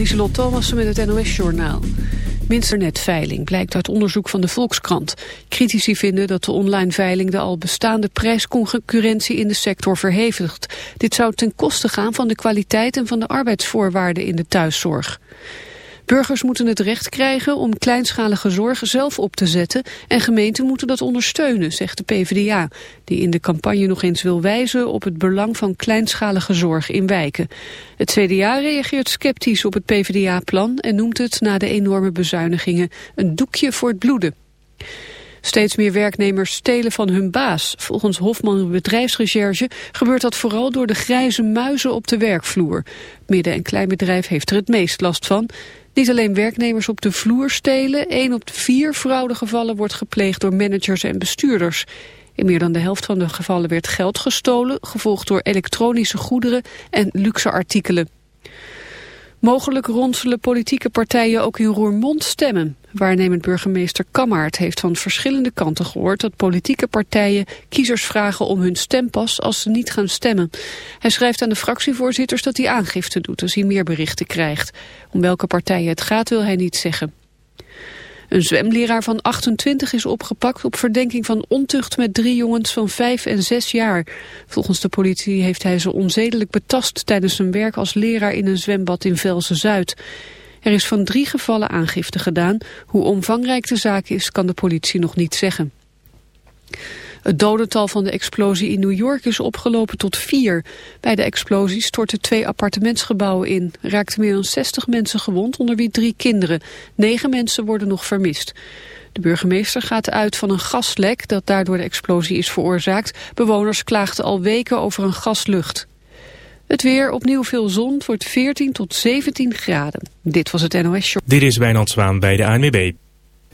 Lieselot Thomassen met het NOS-journaal. Internetveiling blijkt uit onderzoek van de Volkskrant. Critici vinden dat de online veiling de al bestaande prijsconcurrentie in de sector verhevigt. Dit zou ten koste gaan van de kwaliteit en van de arbeidsvoorwaarden in de thuiszorg. Burgers moeten het recht krijgen om kleinschalige zorg zelf op te zetten en gemeenten moeten dat ondersteunen, zegt de PvdA, die in de campagne nog eens wil wijzen op het belang van kleinschalige zorg in wijken. Het CDA reageert sceptisch op het PvdA-plan en noemt het na de enorme bezuinigingen een doekje voor het bloeden. Steeds meer werknemers stelen van hun baas. Volgens Hofman Bedrijfsrecherche gebeurt dat vooral door de grijze muizen op de werkvloer. Midden- en kleinbedrijf heeft er het meest last van. Niet alleen werknemers op de vloer stelen, één op de vier fraudegevallen wordt gepleegd door managers en bestuurders. In meer dan de helft van de gevallen werd geld gestolen, gevolgd door elektronische goederen en luxe artikelen. Mogelijk ronselen politieke partijen ook in Roermond stemmen. Waarnemend burgemeester Kammaert heeft van verschillende kanten gehoord dat politieke partijen kiezers vragen om hun stempas als ze niet gaan stemmen. Hij schrijft aan de fractievoorzitters dat hij aangifte doet als hij meer berichten krijgt. Om welke partijen het gaat wil hij niet zeggen. Een zwemleraar van 28 is opgepakt op verdenking van ontucht met drie jongens van 5 en 6 jaar. Volgens de politie heeft hij ze onzedelijk betast tijdens zijn werk als leraar in een zwembad in Velzen-Zuid. Er is van drie gevallen aangifte gedaan. Hoe omvangrijk de zaak is, kan de politie nog niet zeggen. Het dodental van de explosie in New York is opgelopen tot vier. Bij de explosie stortten twee appartementsgebouwen in. Raakten meer dan 60 mensen gewond, onder wie drie kinderen. Negen mensen worden nog vermist. De burgemeester gaat uit van een gaslek dat daardoor de explosie is veroorzaakt. Bewoners klaagden al weken over een gaslucht. Het weer, opnieuw veel zon, wordt 14 tot 17 graden. Dit was het NOS Show. Dit is Wijnand Zwaan bij de ANWB.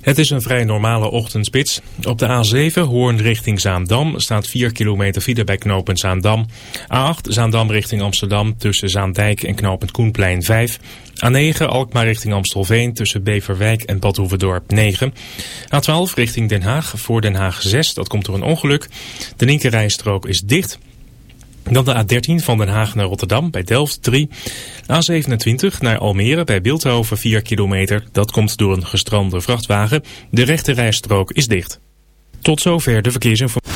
Het is een vrij normale ochtendspits. Op de A7 Hoorn richting Zaandam staat 4 kilometer file bij knooppunt Zaandam. A8 Zaandam richting Amsterdam tussen Zaandijk en knooppunt Koenplein 5. A9 Alkmaar richting Amstelveen tussen Beverwijk en Badhoevedorp 9. A12 richting Den Haag voor Den Haag 6, dat komt door een ongeluk. De linkerrijstrook is dicht... Dan de A13 van Den Haag naar Rotterdam bij Delft 3. A27 naar Almere bij Beeldhoven 4 kilometer. Dat komt door een gestrande vrachtwagen. De rechte rijstrook is dicht. Tot zover de verkeersinformatie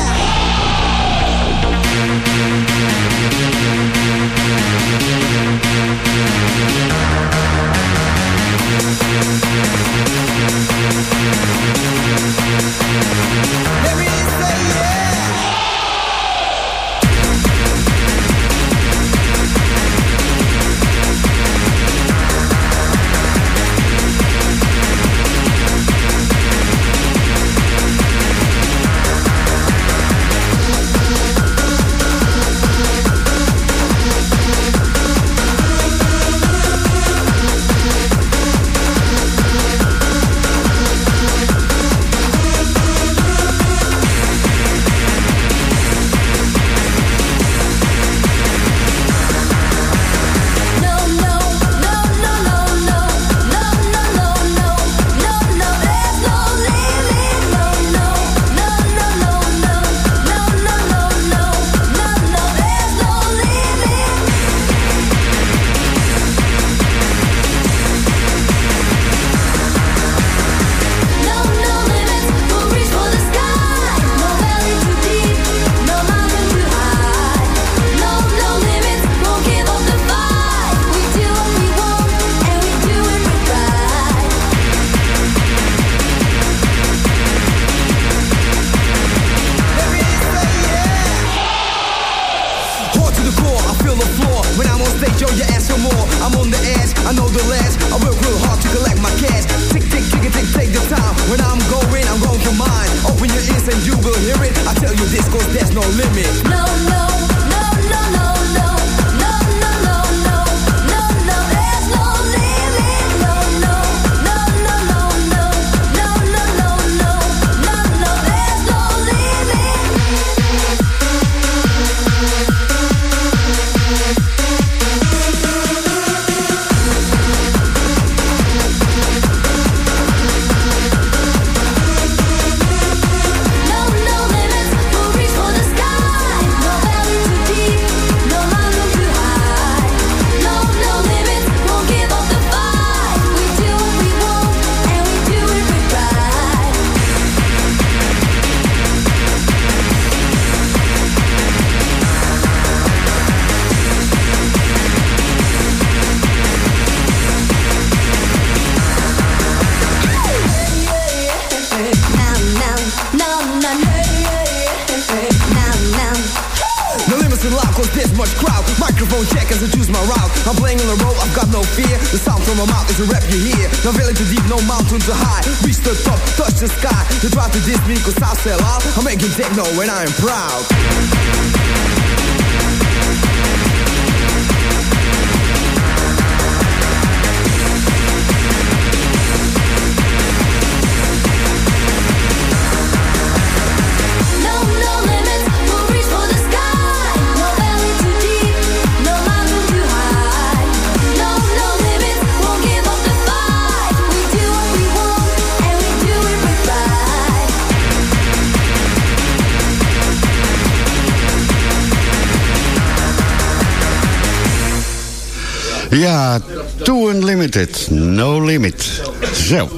I've got no fear. The sound from my mouth is a rap you hear. No valley too deep, no mountain too high. Reach the top, touch the sky. They try to diss me cause I sell out. I'm making techno and I am proud. Ja, To Unlimited, No Limit. Zo,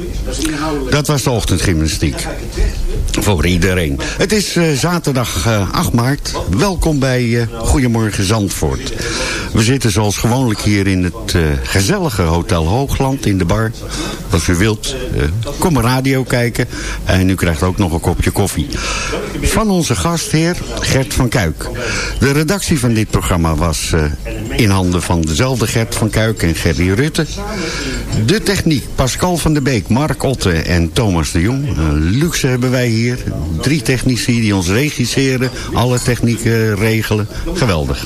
dat was de ochtendgymnastiek. Voor iedereen. Het is eh, zaterdag eh, 8 maart. Welkom bij eh, Goedemorgen Zandvoort. We zitten zoals gewoonlijk hier in het eh, gezellige Hotel Hoogland in de bar. Als u wilt, eh, kom radio kijken. En u krijgt ook nog een kopje koffie. Van onze gastheer Gert van Kuik. De redactie van dit programma was eh, in handen van dezelfde Gert van Kuik en Gerry Rutte. De techniek Pascal van der Beek, Mark Otte en Thomas de Jong. Luxe hebben wij hier. Drie technici die ons regisseren. Alle technieken regelen. Geweldig.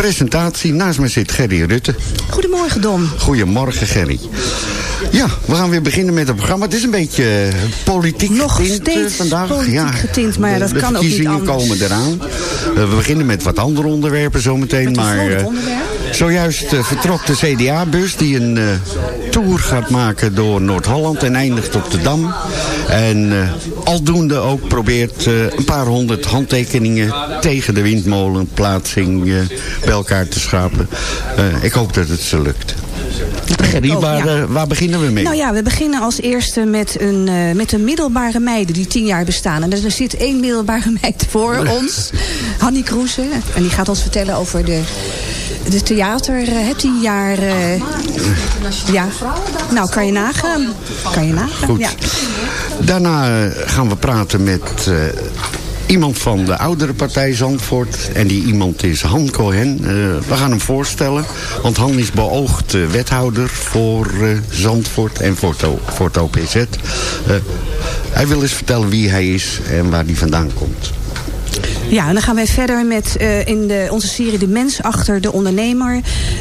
Presentatie. Naast me zit Gerry Rutte. Goedemorgen, Dom. Goedemorgen, Gerry. Ja, we gaan weer beginnen met het programma. Het is een beetje eh, politiek Nog getint eh, steeds vandaag. politiek getint, maar ja, dat de kan ook niet verkiezingen anders. komen eraan. Eh, we beginnen met wat andere onderwerpen zometeen. Met een Maar onderwerp. Zojuist eh, vertrok de CDA-bus die een eh, tour gaat maken door Noord-Holland en eindigt op de Dam. En eh, aldoende ook probeert een paar honderd handtekeningen tegen de windmolenplaatsing bij elkaar te schapen. Eh, ik hoop dat het ze lukt. Gerry, ook, waar, ja. waar beginnen we mee? Nou ja, we beginnen als eerste met een, met een middelbare meiden die tien jaar bestaan. En er zit één middelbare meid voor ons, Hanny Kroese. En die gaat ons vertellen over de, de theater, eh, het tien jaar... eh, ja, nou kan je nagaan. Kan je nagaan, Goed. ja. Daarna eh, gaan we praten met eh, iemand van de oudere partij Zandvoort. En die iemand is Han Cohen. Eh, we gaan hem voorstellen. Want Han is beoogd eh, wethouder voor eh, Zandvoort en voor, to- voor het OPZ. Eh, hij wil eens vertellen wie hij is en waar hij vandaan komt. Ja, en dan gaan wij verder met eh, in de, onze serie De Mens Achter de Ondernemer.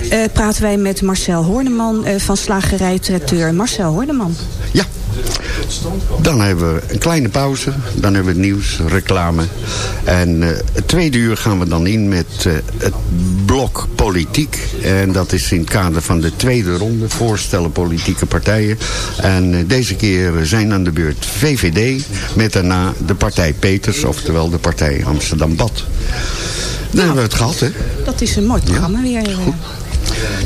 eh, praten wij met Marcel Horneman eh, van Slagerij Tracteur. Marcel Horneman. Ja. Dan hebben we een kleine pauze. Dan hebben we het nieuws, reclame. En eh, het tweede uur gaan we dan in met eh, het blok politiek. En dat is in het kader van de tweede ronde. Voorstellen politieke partijen. En eh, deze keer zijn aan de beurt VVD. Met daarna de partij Peters. Oftewel de partij Amsterdam-Bad. Dan hebben we het gehad, hè? Dat is een mooi programma weer. eh.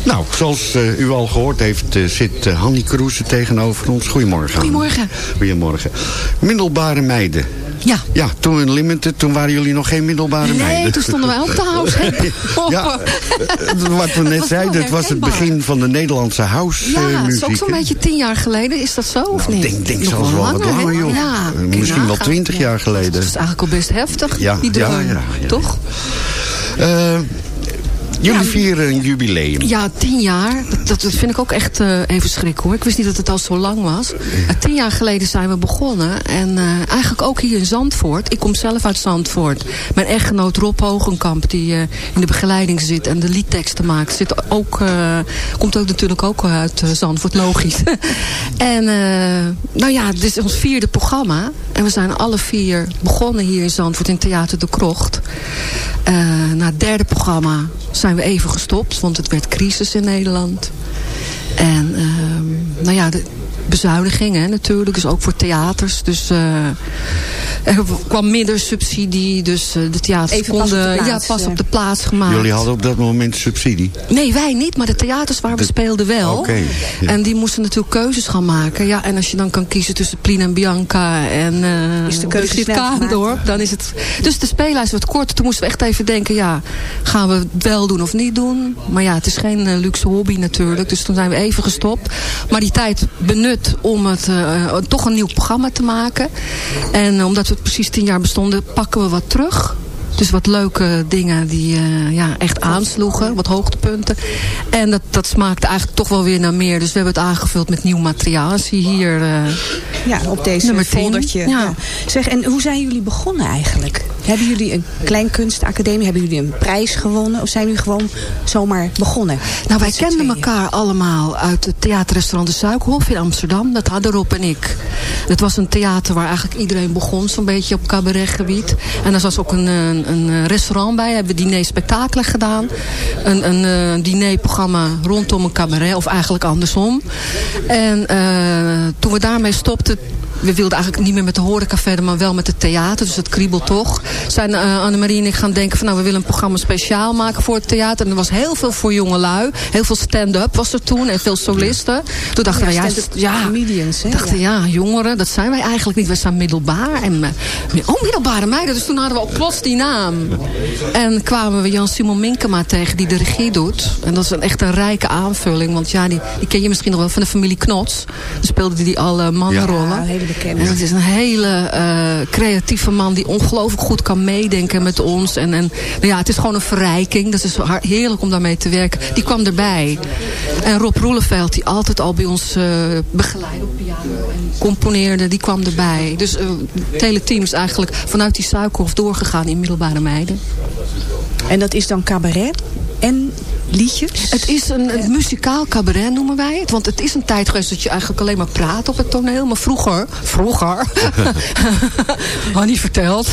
Nou, zoals eh, u al gehoord heeft, eh, zit uh, Hanny Kroese tegenover ons. Goedemorgen. Hanny. Goedemorgen. Goedemorgen. Middelbare meiden. Ja. Ja, toen Unlimited, toen waren jullie nog geen middelbare meiden. Nee, toen stonden wij op de house. ja, eh, wat we net zeiden, het was het begin van de Nederlandse house Ja, eh, het is ook zo'n beetje tien jaar geleden. Is dat zo of Nou, niet? Ik denk, denk Nog zelfs wel wat langer, joh. Ja, Eh, Misschien wel twintig Ja. jaar geleden. Dat is eigenlijk al best heftig, Ja, die ja, droom. ja. Toch? Eh, jullie Ja. vieren een jubileum. Ja, tien jaar. Dat, dat vind ik ook echt eh, even schrik hoor. Ik wist niet dat het al zo lang was. Maar tien jaar geleden zijn we begonnen. En eh, eigenlijk ook hier in Zandvoort. Ik kom zelf uit Zandvoort. Mijn echtgenoot Rob Hogenkamp, die in de begeleiding zit en de liedteksten maakt, zit ook, komt ook natuurlijk ook uit Zandvoort, logisch. en nou ja, dit is ons vierde programma. En we zijn alle vier begonnen hier in Zandvoort in Theater de Krocht. Na het derde programma zijn we even gestopt, want het werd crisis in Nederland. En ehm, nou ja, de bezuinigingen natuurlijk, dus ook voor theaters. Dus eh, er kwam minder subsidie, dus eh, de theaters Even pas op de konden plaats, ja, pas eh. op de plaats gemaakt. Jullie hadden op dat moment subsidie. Nee, wij niet, maar de theaters waar we De- speelden wel. Oké, ja. En die moesten natuurlijk keuzes gaan maken. Ja, en als je dan kan kiezen tussen Plien en Bianca en eh Is de keuze? Kaandorp, dan is het... Dus de speellijst werd kort. Toen moesten we echt even denken, ja, gaan we het wel doen of niet doen? Maar ja, het is geen eh, luxe hobby natuurlijk. Dus toen zijn we even gestopt. Maar die tijd benut om het eh, toch een nieuw programma te maken. En omdat we precies tien jaar bestonden, pakken we wat terug. Dus wat leuke dingen die eh, ja, echt aansloegen. Wat hoogtepunten. En dat, dat smaakte eigenlijk toch wel weer naar meer. Dus we hebben het aangevuld met nieuw materiaal. Zie hier eh, Ja, op deze nummer 10. foldertje. Ja. Ja. Zeg, en hoe zijn jullie begonnen eigenlijk? Hebben jullie een kleinkunstacademie? Hebben jullie een prijs gewonnen? Of zijn jullie gewoon zomaar begonnen? Nou, wij kenden tweeën. elkaar allemaal uit het theaterrestaurant De Suikerhof in Amsterdam. Dat hadden Rob en ik. Het was een theater waar eigenlijk iedereen begon, zo'n beetje op cabaretgebied. En er was ook een, een, een restaurant bij. We hebben diner-spectakelen gedaan. Een, een eh, dinerprogramma rondom een cabaret, of eigenlijk andersom. En eh, toen we daarmee stopten, we wilden eigenlijk niet meer met de horeca verder, maar wel met het theater. Dus het kriebelt toch. Zijn uh, Annemarie en ik gaan denken van nou, we willen een programma speciaal maken voor het theater. En er was heel veel voor jonge lui. Heel veel stand-up was er toen en veel solisten. Toen dachten Ja, we, ja, stand-up ja, comedians, hè? dachten, ja. jongeren, dat zijn wij eigenlijk niet. Wij zijn middelbaar. En, eh, oh, middelbare meiden. Dus toen hadden we ook plots die naam. En kwamen we Jan-Simon Minkema tegen, die de regie doet. En dat is een, echt een rijke aanvulling. Want ja, die, die ken je misschien nog wel van de familie Knots. Dan speelde die alle mannenrollen. Ja, En het is een hele eh, creatieve man die ongelooflijk goed kan meedenken met ons. En, en nou ja, het is gewoon een verrijking. Dat is heerlijk om daarmee te werken. Die kwam erbij. En Rob Roeleveld, die altijd al bij ons eh begeleidde op piano en componeerde, die kwam erbij. Dus eh, het hele team is eigenlijk vanuit die suikerhof doorgegaan in middelbare meiden. En dat is dan cabaret en liedjes? Het is een, een muzikaal cabaret noemen wij het. Want het is een tijd geweest dat je eigenlijk alleen maar praat op het toneel. Maar vroeger, vroeger, had niet verteld.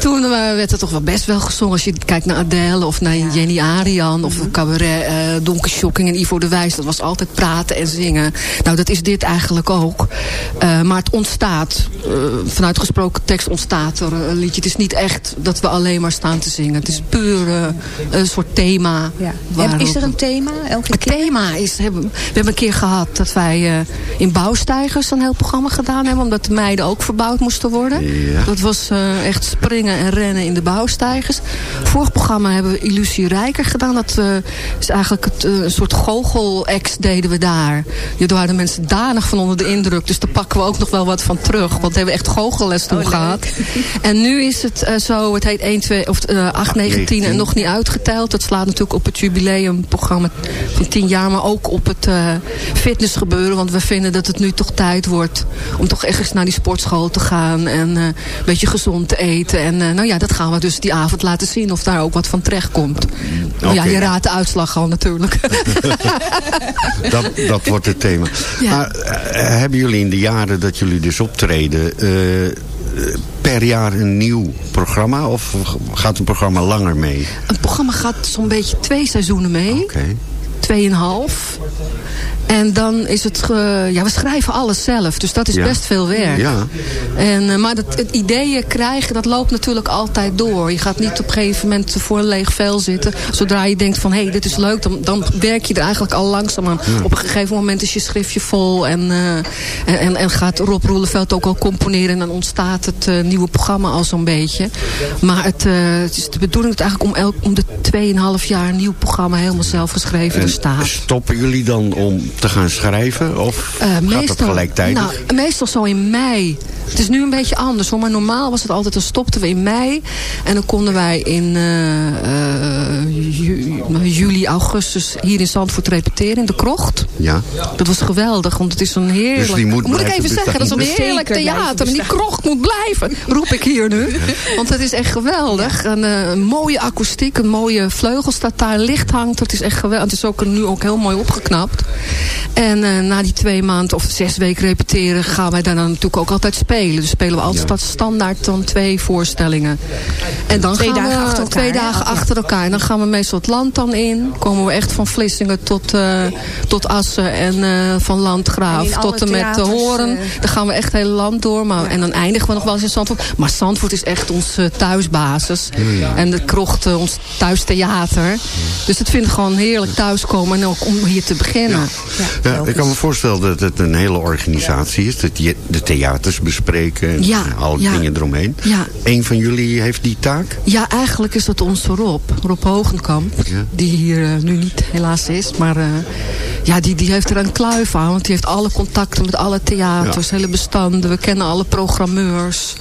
Toen eh, werd het toch wel best wel gezongen. Als je kijkt naar Adele of naar Jenny Arian. Of cabaret eh Donker Shocking en Ivo de Wijs. Dat was altijd praten en zingen. Nou, dat is dit eigenlijk ook. Eh, maar het ontstaat. vanuit gesproken tekst ontstaat er een liedje. Het is niet echt dat we alleen maar staan te zingen. Het is puur een soort thema. Ja. Waarop- Is er een thema elke het keer? thema is, hebben, we hebben een keer gehad dat wij eh, in bouwstijgers een heel programma gedaan hebben. Omdat de meiden ook verbouwd moesten worden. Ja. Dat was eh, echt springen en rennen in de bouwstijgers. Vorig programma hebben we Illusie Rijker gedaan. Dat eh, is eigenlijk het, een soort goochel-ex deden we daar. Ja, daar waren de mensen danig van onder de indruk. Dus daar pakken we ook nog wel wat van terug. Want we hebben echt goochelles toen Oh, gehad. En nu is het eh, zo, het heet 1, 2, of eh 8, 9, 10 en nog niet uitgeteld. Dat slaat natuurlijk op het jubileumprogramma van 10 jaar. Maar ook op het eh fitnessgebeuren. Want we vinden dat het nu toch tijd wordt om toch echt eens naar die sportschool te gaan. En eh, een beetje gezond te eten. En eh, nou ja, dat gaan we dus die avond laten zien of daar ook wat van terecht komt. Nou Ja, je raadt de uitslag al natuurlijk. Dat, dat wordt het thema. Ja. Maar hebben jullie in de jaren dat jullie dus optreden... per jaar een nieuw programma? Of gaat een programma langer mee? Het programma gaat zo'n beetje twee seizoenen mee. Oké. Tweeënhalf. En dan is het... ge- ja, we schrijven alles zelf. Dus dat is Ja. best veel werk. Ja. En, eh, maar dat, het ideeën krijgen, dat loopt natuurlijk altijd door. Je gaat niet op een gegeven moment voor een leeg vel zitten. Zodra je denkt van, hé, hey, dit is leuk. Dan, dan werk je er eigenlijk al langzaam aan. Op een gegeven moment is je schriftje vol. En, eh, en, en, en gaat Rob Roeleveld ook al componeren. En dan ontstaat het eh, nieuwe programma al zo'n beetje. Maar het, het is de bedoeling dat eigenlijk om, elk, om de 2,5 jaar een nieuw programma helemaal zelf geschreven te staan. Stoppen jullie dan om te gaan schrijven? Of Eh, gaat dat gelijktijdig? Nou, meestal zo in mei. Het is nu een beetje anders hoor. Maar normaal was het altijd, dan stopten we in mei. En dan konden wij in eh, eh, ju- juli, augustus hier in Zandvoort repeteren in de krocht. ja. Dat was geweldig, want het is een heerlijk... Dus die moet ik even zeggen, dat is een heerlijk theater. En die krocht moet blijven, roep ik hier nu. Want het is echt geweldig. Een, een mooie akoestiek, een mooie vleugel staat daar, licht hangt. Het is echt geweldig. Het is ook nu ook heel mooi opgeknapt. En eh, na die twee maanden of zes weken repeteren gaan wij daarna natuurlijk ook altijd spelen. Dus spelen we altijd standaard dan twee voorstellingen. En dan Twee gaan dagen we achter elkaar, twee dagen Ja. achter elkaar. En dan gaan we meestal het land dan in. Komen we echt van Vlissingen tot, eh, tot Assen en eh, van Landgraaf tot en met de theaters, Horen. Dan gaan we echt het hele land door. Maar, En dan eindigen we nog wel eens in Zandvoort. Maar Zandvoort is echt onze thuisbasis. En de krocht ons thuistheater. Dus het vind ik gewoon heerlijk thuiskomen. En ook om hier te beginnen. Ja, ik kan me voorstellen dat het een hele organisatie is. Dat je de theaters bespreken en Ja, alle ja. dingen eromheen. Ja. Eén van jullie heeft die taak? Ja, eigenlijk is dat onze Rob. Rob Hogenkamp. Ja. Die hier eh, nu niet helaas is. Maar eh, ja, die, die heeft er een kluif aan. Want die heeft alle contacten met alle theaters, hele bestanden. We kennen alle programmeurs.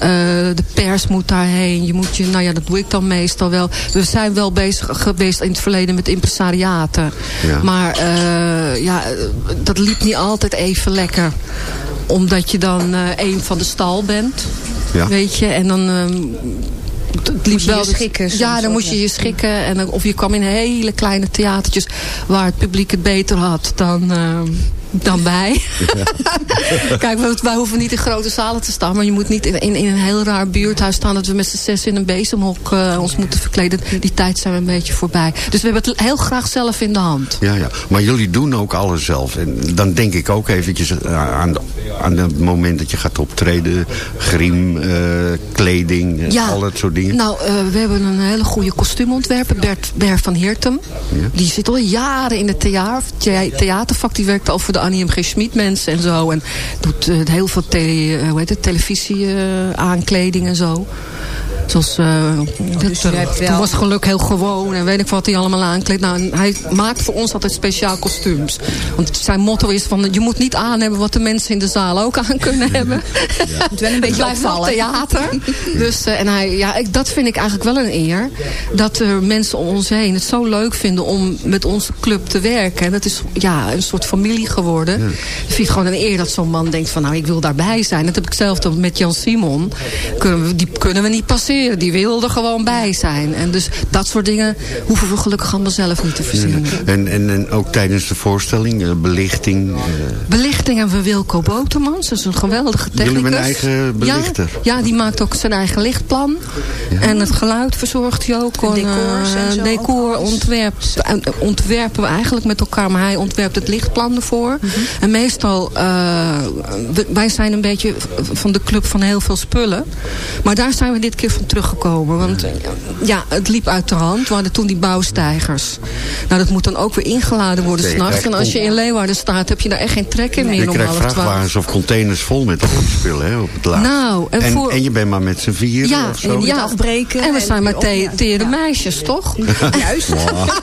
Eh, de pers moet daarheen. Je moet je, nou ja, dat doe ik dan meestal wel. We zijn wel bezig geweest in het verleden met impresariaten. Ja. Maar eh, ja, eh, dat liep niet altijd even lekker. Omdat je dan een van de stal bent. Ja. Weet je, en dan... het liep wel schikken Ja, dan moest je je schikken. En of je kwam in hele kleine theatertjes waar het publiek het beter had dan, ehm, dan wij. Kijk, wij, hoeven niet in grote zalen te staan. Maar je moet niet in, in, in een heel raar buurthuis staan... dat we met z'n zes in een bezemhok eh, ons moeten verkleden. Die tijd zijn we een beetje voorbij. Dus we hebben het heel graag zelf in de hand. Ja, ja. Maar jullie doen ook alles zelf. En dan denk ik ook eventjes eh, aan, de- aan het moment dat je gaat optreden. Griem, eh, kleding, Ja. al dat soort dingen. Nou, we hebben een hele goede kostuumontwerper, Bert, Bert van Heertem. Die zit al jaren in het thea- thea- theatervak. Die werkt al voor de Annie M. G. Schmid mensen en zo. En doet eh, heel veel te, eh, het, televisie eh, aankleding en zo. Eh, dat, Dus wel- toen was geluk heel gewoon en weet ik wat hij allemaal aankleedt. Nou, hij maakt voor ons altijd speciaal kostuums. Want zijn motto is van, je moet niet aan hebben wat de mensen in de zaal ook aan kunnen hebben. Moet wel een beetje Het blijft wel opvallen. theater. Dus, eh, en hij, ja, ik, dat vind ik eigenlijk wel een eer. Dat er mensen om ons heen het zo leuk vinden om met onze club te werken. En dat is ja, een soort familie geworden. Ik vind het gewoon een eer dat zo'n man denkt van nou ik wil daarbij zijn. Dat heb ik zelf met Jan Simon. Kunnen we, die kunnen we niet passeren. Die wil er gewoon bij zijn. En dus dat soort dingen hoeven we gelukkig allemaal zelf niet te verzinnen. En, en, en ook tijdens de voorstelling, eh, belichting. eh, Belichting hebben we Wilco Botermans. Dat is een geweldige technicus. Jullie hebben een eigen belichter? Ja, ja, die maakt ook zijn eigen lichtplan. En het geluid verzorgt hij ook. En, decors en eh, zo decor ontwerpt, en, ontwerpen we eigenlijk met elkaar. Maar hij ontwerpt het lichtplan ervoor. Mhm. En meestal, eh, wij zijn een beetje van de club van heel veel spullen. Maar daar zijn we dit keer van teruggekomen. Want ja, het liep uit de hand. We hadden toen die bouwstijgers. Nou, dat moet dan ook weer ingeladen worden Nee, s'nachts. En als je in Leeuwarden staat, heb je daar echt geen trek in meer je om krijgt half twaalf. vrachtwagens of containers vol met spullen hè, op het laatst. Nou, en en, voor- en je bent maar met z'n vieren Ja, of zo? en, ja. afbreken en we zijn maar te- tere Ja. meisjes, toch? Juist.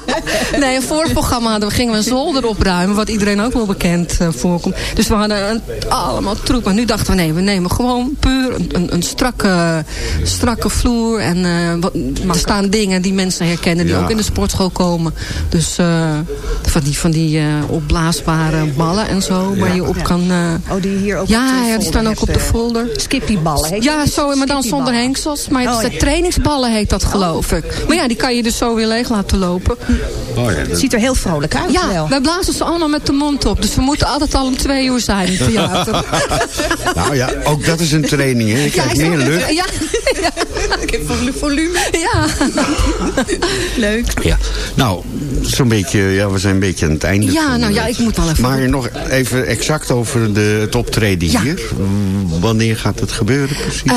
nee, voor het programma hadden we, gingen we een zolder opruimen... wat iedereen ook wel bekend eh, voorkomt. Dus we hadden een, allemaal troep. Maar nu dachten we, nee, we nemen gewoon puur een, een, een strakke, strakke vloer. En eh, wat, er staan dingen die mensen herkennen... die Ja. ook in de sportschool komen. Dus eh, van die, van die eh, opblaasbare ballen en zo... waar je op Ja. kan... eh, Oh, die hier ook ja, op de ja, die staan ook op de folder. Skippyballen. heet Ja, dat? zo, maar dan zonder hengsels. Maar het Oh, is ja. trainingsballen heet dat, geloof ik. Maar ja, die kan je dus zo weer leeg laten lopen. Oh, ja, dat- Ziet er heel vrolijk uit Ja, wel. wij blazen ze allemaal met de mond op. Dus we moeten altijd al om twee uur zijn in het theater. nou ja, ook dat is een training. Hè. Je krijgt Ja, meer lucht. Ja, ja. Ik heb volume. ja. Leuk. Ja. Nou, zo'n beetje, ja, we zijn een beetje aan het einde. Ja, van, nou ja, ik moet wel even... Maar nog even exact over de, het optreden Ja. hier. Wanneer gaat het gebeuren precies? Eh,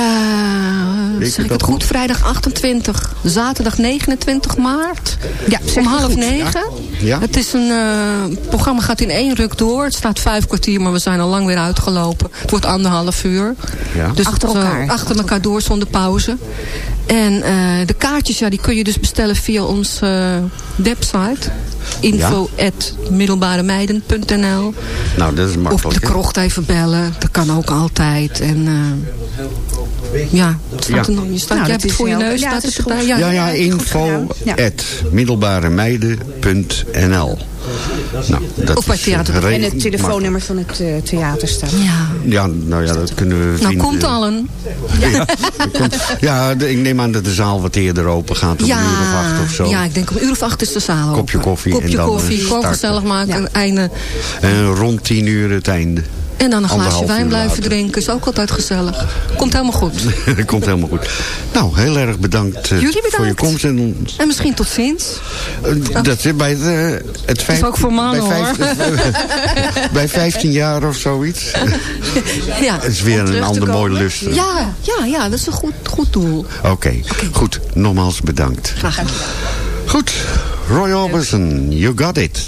zeg ik dat het goed? Vrijdag 28, zaterdag 29 maart. Ja, om half negen. Ja. Het is een eh, programma gaat in één ruk door. Het staat vijf kwartier, maar we zijn al lang weer uitgelopen. Het wordt anderhalf uur. Ja. Dus Achter eh, elkaar. achter elkaar door zonder pauze. En eh, de kaartjes, ja, die kun je dus bestellen via onze eh, website. info middelbaremeiden.nl Nou, dat is Of makkelijk. de hè? krocht even bellen. Dat kan ook altijd. En eh, ja, het staat Ja. nog. Je staat, Nou, jij dat hebt het voor je neus. ja, staat het erbij? Ja. Ja, ja, info. Ja. at Nou, dat Of bij Theater eh, de- En het telefoonnummer van het eh, theater staat. Ja. Ja, nou ja, dat kunnen we Nou, vinden. komt allen. Ja, dat komt- ja de- ik neem aan dat de zaal wat eerder open gaat. Om Ja, een uur of acht of zo. ja, ik denk om een uur of acht is de zaal open. Kopje koffie Kopje en dan, koffie, eh, gewoon starten. gezellig maken. Ja. Einde. En rond tien uur het einde. En dan een glaasje wijn blijven later. drinken. Is ook altijd gezellig. Komt helemaal goed. komt helemaal goed. Nou, heel erg bedankt, eh, bedankt. voor je komst. En, En misschien tot ziens. eh, dat is bij het, vijf, ook voor mannen, bij hoor. vijf- bij 15 jaar of zoiets. Ja. Het is weer een ander mooi lust. Ja, ja, ja, dat is een goed, goed doel. Oké, goed. Nogmaals bedankt. Graag gedaan. Goed, Roy Orbison, you got it.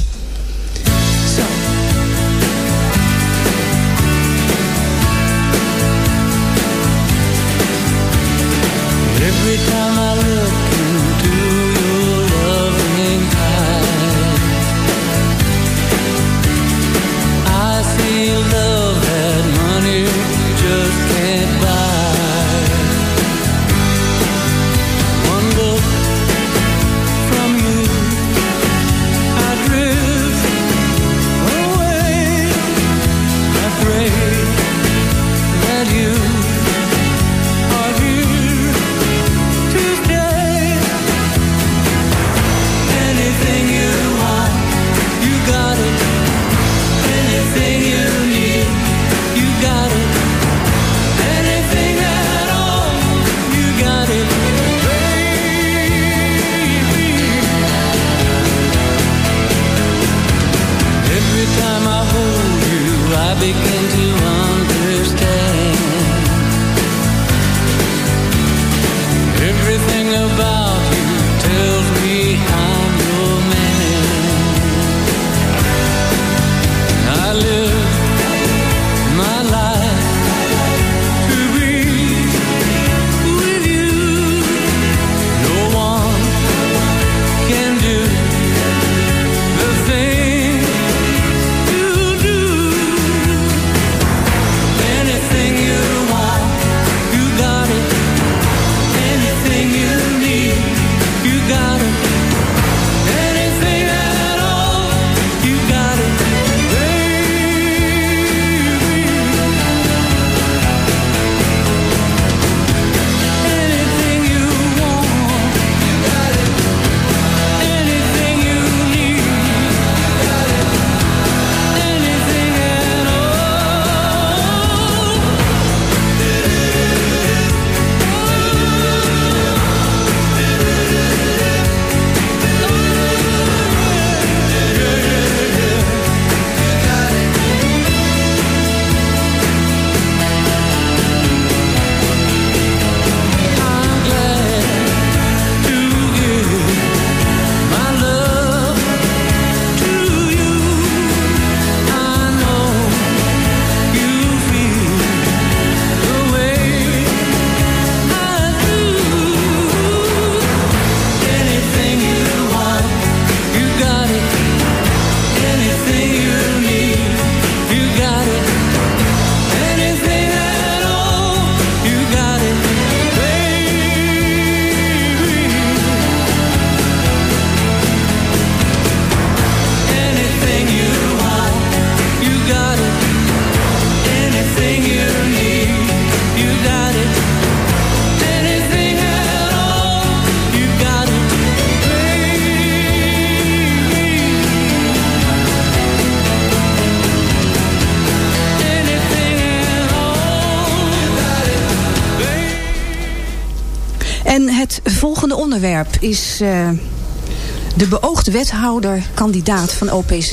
De beoogde wethouder kandidaat van OPZ.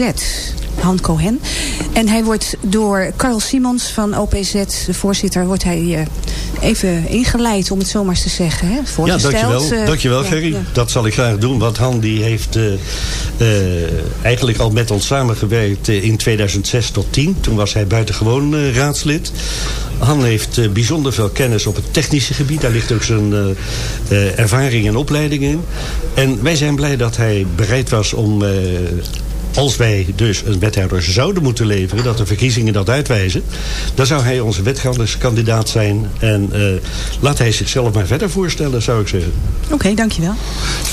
Han Cohen. En hij wordt door Carl Simons van OPZ, de voorzitter, wordt hij eh, even ingeleid, om het zo maar eens te zeggen. Hè? Ja, dankjewel, eh, dankjewel ja, Gerry. ja. Dat zal ik graag doen. Want Han die heeft eh, eigenlijk al met ons samengewerkt in 2006 tot 10. Toen was hij buitengewoon raadslid. Han heeft bijzonder veel kennis op het technische gebied. Daar ligt ook zijn ervaring en opleiding in. En wij zijn blij dat hij bereid was om... eh, als wij dus een wethouder zouden moeten leveren... dat de verkiezingen dat uitwijzen... dan zou hij onze wethouderskandidaat zijn. En eh, laat hij zichzelf maar verder voorstellen, zou ik zeggen. Oké, dankjewel.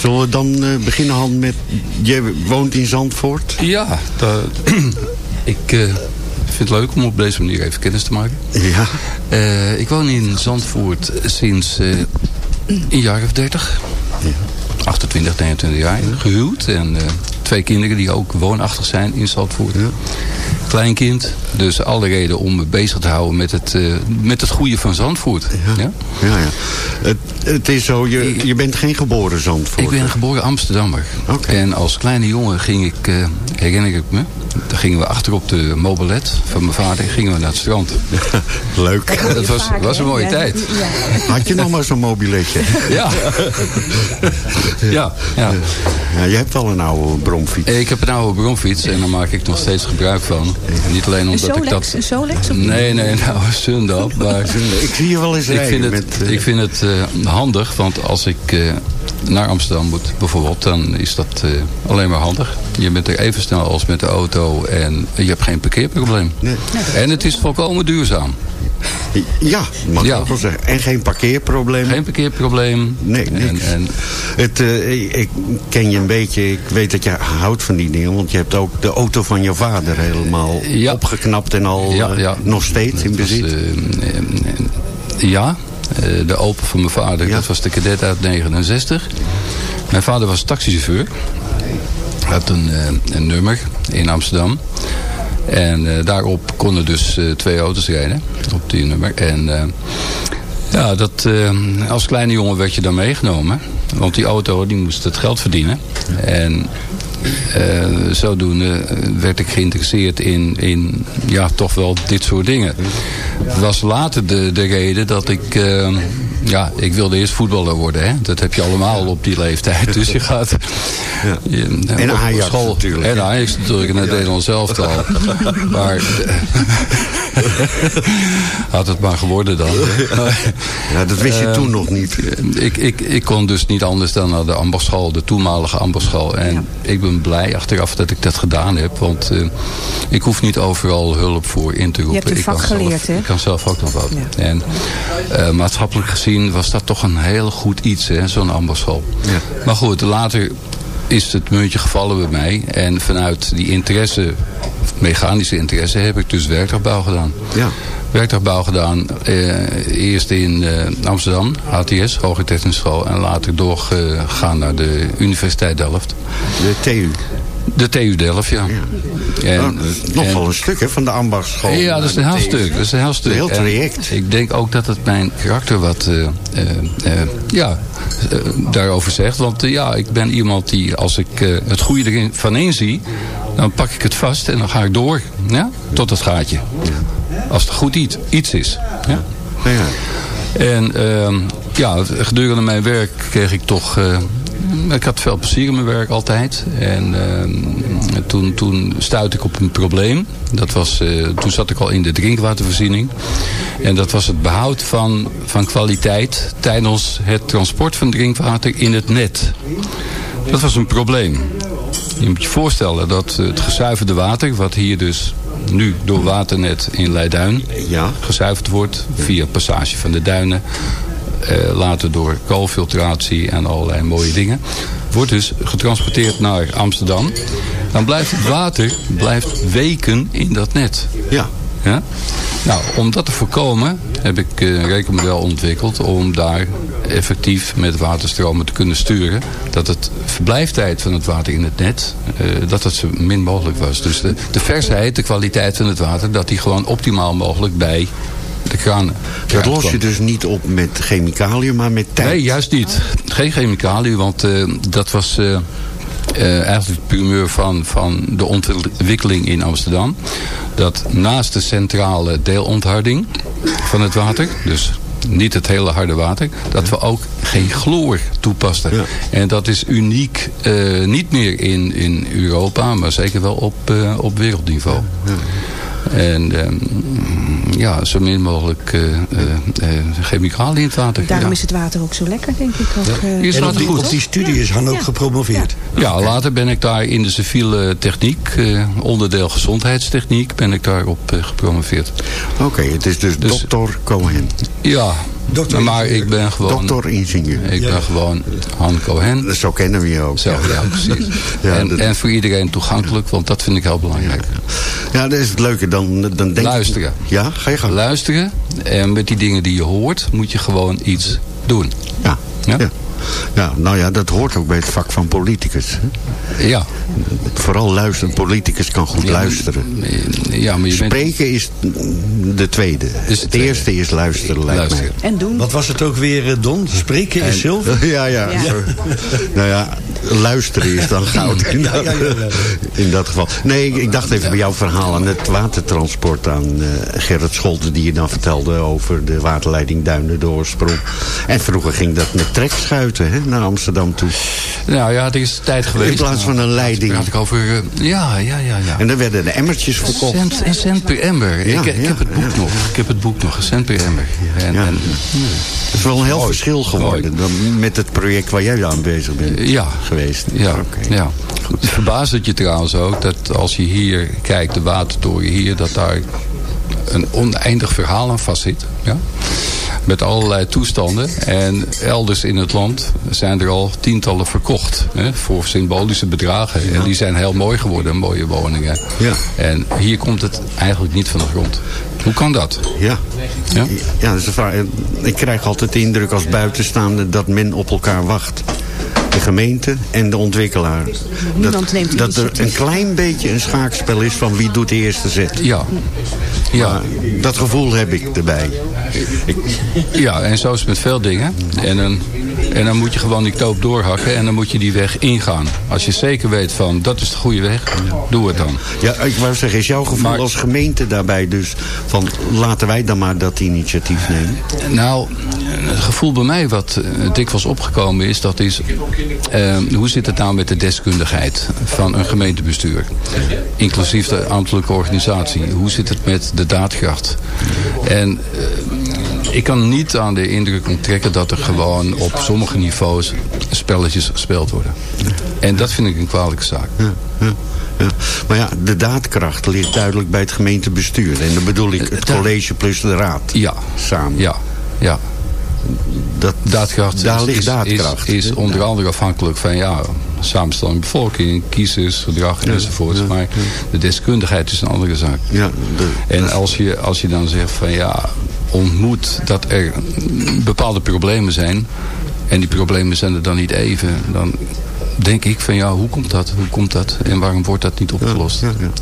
Zullen we dan eh, beginnen, Han, met... Jij woont in Zandvoort? Ja, ik vind het leuk om op deze manier even kennis te maken. Ja. Eh, ik woon in Zandvoort sinds eh, een jaar of 30. 28, 29 jaar. Gehuwd en eh, twee kinderen die ook woonachtig zijn in Zandvoort. Kleinkind. Dus alle reden om me bezig te houden met het, eh, met het goede van Zandvoort. Ja? Ja, ja. Het, het is zo, je, je bent geen geboren Zandvoort. Ik ben geboren Amsterdammer. En als kleine jongen ging ik, eh, herinner ik me, dan gingen we achter op de mobilet van mijn vader, gingen we naar het strand. Leuk. Dat was, was een mooie tijd. Had je nog maar zo'n mobiletje? Ja. ja, ja. ja. Je hebt al een oude bromfiets. Ik heb een oude bromfiets en daar maak ik nog steeds gebruik van. Niet alleen Een omdat ik dat... Een Solex? Of Nee, nee, nou, Sundap. Maar Ik zie je wel eens ik rijden vind het, met, eh, ik vind het eh, handig, want als ik eh, naar Amsterdam moet bijvoorbeeld, dan is dat eh, alleen maar handig. Je bent er even snel als met de auto en je hebt geen parkeerprobleem. En het is volkomen duurzaam. Ja, mag Ja. ik wel zeggen. En geen parkeerprobleem. Geen parkeerprobleem. Nee, niks. En, Het, eh, ik, ken je een beetje. Ik weet dat je houdt van die dingen. Want je hebt ook de auto van je vader helemaal opgeknapt en al Ja, eh, nog steeds in Dat bezit. eh, ja, de Opel van mijn vader, dat was de cadet uit 69. Mijn vader was taxichauffeur. Had een, een nummer in Amsterdam. En eh, daarop konden dus eh, twee auto's rijden. Op die nummer. En eh, ja, dat, als kleine jongen werd je dan meegenomen. Want die auto die moest het geld verdienen. En zodoende werd ik geïnteresseerd in, in ja, toch wel dit soort dingen. Het was later de, de reden dat ik... ja, ik wilde eerst voetballer worden. Hè? Dat heb je allemaal op die leeftijd. Dus je gaat... je- En op Ajax school, natuurlijk. En Ajax natuurlijk in het Nederlands elftal. Maar... had het maar geworden dan. Ja, dat wist je Eh, toen nog niet. Ik, ik, ik kon dus niet anders dan naar de ambachtschool, de toenmalige ambachtschool. En ik ben blij achteraf dat ik dat gedaan heb. Want eh, ik hoef niet overal hulp voor in te roepen. hebt een ik vak kan geleerd, zelf, hè? Ik kan zelf ook nog wat. En eh, maatschappelijk gezien was dat toch een heel goed iets, hè, zo'n ambachtschool. Maar goed, later is het muntje gevallen bij mij. En vanuit die interesse, mechanische interesse, heb ik dus werktuigbouw gedaan. Ja. Werktuigbouw gedaan, eh, eerst in eh, Amsterdam, HTS, Hoger Technische School. En later doorgegaan naar de Universiteit Delft. De TU. De TU Delft, ja. En, Nou, is nog en- wel een stuk hè, van de ambachtschool. ja, dat is een heel stuk. Dat is een heel stuk. Een heel En traject. ik denk ook dat het mijn karakter wat eh, eh, eh, ja, eh, daarover zegt. Want eh, ja, ik ben iemand die als ik eh, het goede erin van één zie... dan pak ik het vast en dan ga ik door. Ja? Tot het gaatje. Als het goed iets, iets is. Ja? En ehm, ja, gedurende mijn werk kreeg ik toch... eh, ik had veel plezier in mijn werk altijd. En ehm, toen, toen stuitte ik op een probleem. Dat was, eh, toen zat ik al in de drinkwatervoorziening. En dat was het behoud van, van kwaliteit tijdens het transport van drinkwater in het net. Dat was een probleem. Je moet je voorstellen dat het gezuiverde water, wat hier dus nu door Waternet in Leiduin gezuiverd wordt, via passage van de duinen, later door koolfiltratie en allerlei mooie dingen, wordt dus getransporteerd naar Amsterdam. Dan blijft het water blijft weken in dat net. Ja. Ja? Nou, om dat te voorkomen heb ik eh, een rekenmodel ontwikkeld om daar effectief met waterstromen te kunnen sturen. Dat het verblijftijd van het water in het net, eh, dat het zo min mogelijk was. Dus de, de versheid, de kwaliteit van het water, dat die gewoon optimaal mogelijk bij kraan Dat los je dus niet op met chemicaliën, maar met tijd. Nee, juist niet. Geen chemicaliën, want eh, dat was eh, eh, eigenlijk het primeur van, van de ontwikkeling in Amsterdam. Dat naast de centrale deelontharding van het water, dus niet het hele harde water, dat we ook geen chloor toepasten. En dat is uniek, niet meer in, in Europa, maar zeker wel op, op wereldniveau. En ehm, ja, zo min mogelijk eh, eh, eh, chemicaliën in het water. Daarom ja. is het water ook zo lekker, denk ik. Ook, eh. Hier staat het goed. Op die studie is Han ook gepromoveerd. Ja, later ben ik daar in de civiele techniek, eh, onderdeel gezondheidstechniek, ben ik daarop gepromoveerd. Oké, het is dus, dokter Cohen. Ja, maar ik ben gewoon... Dokter-ingenieur. Ik ben gewoon Han Cohen. Zo kennen we je ook. Zo, ja, precies. Ja, en, dat- en voor iedereen toegankelijk, want dat vind ik heel belangrijk. Ja, dat is het leuke. Dan, dan denk Luisteren. Ja, ga je gang. Luisteren en met die dingen die je hoort, moet je gewoon iets doen. Ja. Ja? Ja. Ja, nou ja, dat hoort ook bij het vak van politicus. hè. Ja. Vooral luisteren. Politicus kan goed luisteren. Ja, maar je bent... Spreken is de tweede. het eerste is luisteren, lijkt Luisteren. En doen. Wat was het ook weer, eh, Don? Spreken is zilver? Ja, ja. Nou ja, luisteren is dan goud in, Ja, dat, ja, ja, ja. in dat geval. Nee, ik, ik dacht even bij jouw verhaal aan het watertransport aan eh, Gerrit Scholten... die je dan vertelde over de waterleiding Duinen de oorsprong. En vroeger ging dat met hè, naar Amsterdam toe. Nou ja, er is tijd geweest. In plaats van een leiding. praat ik over... eh, ja, ja, ja, ja. En dan werden de emmertjes verkocht. Cent, een cent per emmer. Ja, ik, ik ja, heb het boek nog. Ik heb het boek nog. Een cent per emmer. En, en, Het is wel een heel verschil geworden dan met het project waar jij aan bezig bent ja. geweest. Ja, ja. Het verbaast het je trouwens ook dat als je hier kijkt, de watertoren hier, dat daar een oneindig verhaal aan vastzit. Ja? Met allerlei toestanden. En elders in het land zijn er al tientallen verkocht. Hè, voor symbolische bedragen. En die zijn heel mooi geworden, mooie woningen. Ja. En hier komt het eigenlijk niet van de grond. Hoe kan dat? Ja. Ja? Ja, dat is een vraag. Ik krijg altijd de indruk als buitenstaander dat men op elkaar wacht. De gemeente en de ontwikkelaar. Neemt dat er een klein beetje een schaakspel is van wie doet de eerste zet. Ja. Ja. dat gevoel heb ik erbij. Ja, en zo is het met veel dingen. En dan, en dan moet je gewoon die koop doorhakken en dan moet je die weg ingaan. Als je zeker weet van, dat is de goede weg, doe het dan. Ja, ik wou zeggen, is jouw gevoel als gemeente daarbij dus van laten wij dan maar dat initiatief nemen? Nou, het gevoel bij mij wat eh, dikwijls opgekomen is, dat is... eh, hoe zit het nou met de deskundigheid van een gemeentebestuur? Inclusief de ambtelijke organisatie. Hoe zit het met de daadkracht? En eh, ik kan niet aan de indruk onttrekken dat er gewoon op sommige niveaus spelletjes gespeeld worden. En dat vind ik een kwalijke zaak. Ja, ja. Maar ja, de daadkracht ligt duidelijk bij het gemeentebestuur. En dan bedoel ik het college plus de raad. Ja. Samen. Ja, ja. Dat, daadkracht daar is, ligt daadkracht. Is, is onder andere afhankelijk van ja, samenstelling bevolking, kiezers, gedrag enzovoort. Maar de deskundigheid is een andere zaak. Ja, en als je, als je dan zegt van ja, ontmoet dat er bepaalde problemen zijn. En die problemen zijn er dan niet even. Dan denk ik van ja, hoe komt dat? Hoe komt dat? En waarom wordt dat niet opgelost? Ja, Han, wat,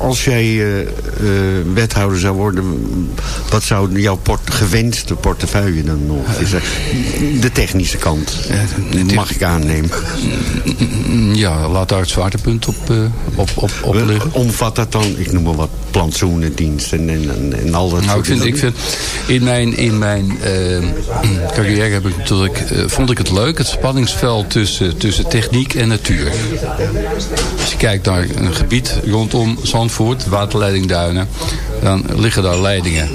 als jij eh, eh, wethouder zou worden, wat zou jouw port, gewenste portefeuille dan ongeveer zijn? De technische kant, mag ik aannemen. Ja, laat daar het zwaartepunt op, eh, op, op, op liggen. Omvat dat dan, ik noem maar wat, plantsoenendienst en, en, al dat Nou, ik soort vind, ik vind in mijn, in mijn eh, carrière heb ik natuurlijk, eh, vond ik het leuk, het spanningsveld tussen, tussen techniek en natuur. Als je kijkt naar een gebied rondom Zandvoort, waterleidingduinen, dan liggen daar leidingen.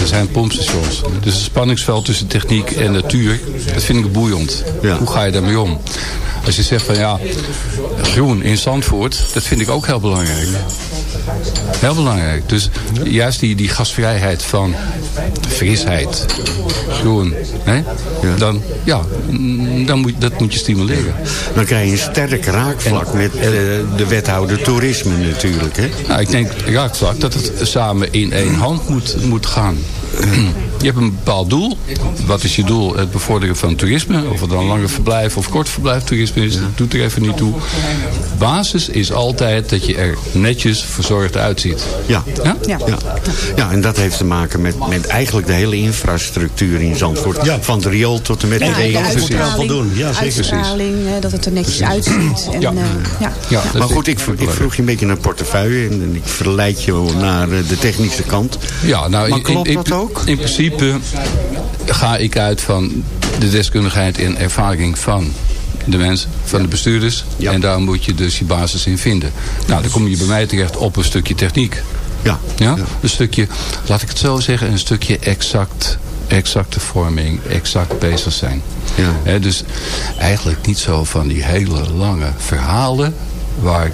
Er zijn pompstations. Dus het spanningsveld tussen techniek en natuur, dat vind ik boeiend. Hoe ga je daarmee om? Als je zegt van ja, groen in Zandvoort, dat vind ik ook heel belangrijk. Heel belangrijk. Dus juist die, die gastvrijheid van frisheid, groen, hè? Dan, ja, dan moet, dat moet je stimuleren. Dan krijg je een sterk raakvlak met eh, de wethouder toerisme natuurlijk. Hè? Nou, ik denk raakvlak dat het samen in één hand moet, moet gaan. Je hebt een bepaald doel. Wat is je doel? Het bevorderen van toerisme. Of het dan lange verblijf of kort verblijf toerisme is. Dat doet er even niet toe. Basis is altijd dat je er netjes verzorgd uitziet. Ja. Ja? Ja. Ja. en dat heeft te maken met, met eigenlijk de hele infrastructuur in Zandvoort. Van het riool tot en met Ja, de de regels. uitstraling, Ja, zeker. uitstraling eh, dat het er netjes uitziet. En, Ja. eh, ja. maar goed, ik, ik vroeg je een beetje naar portefeuille en ik verleid je naar eh, de technische kant. Ja, nou, maar in- klopt in, dat ook? In principe ga ik uit van de deskundigheid en ervaring van de mensen, van de bestuurders. En daar moet je dus je basis in vinden. Nou, dan kom je bij mij terecht op een stukje techniek. Ja. ja? Een stukje, laat ik het zo zeggen, een stukje exact, exacte vorming, exact bezig zijn. Ja. Dus eigenlijk niet zo van die hele lange verhalen waar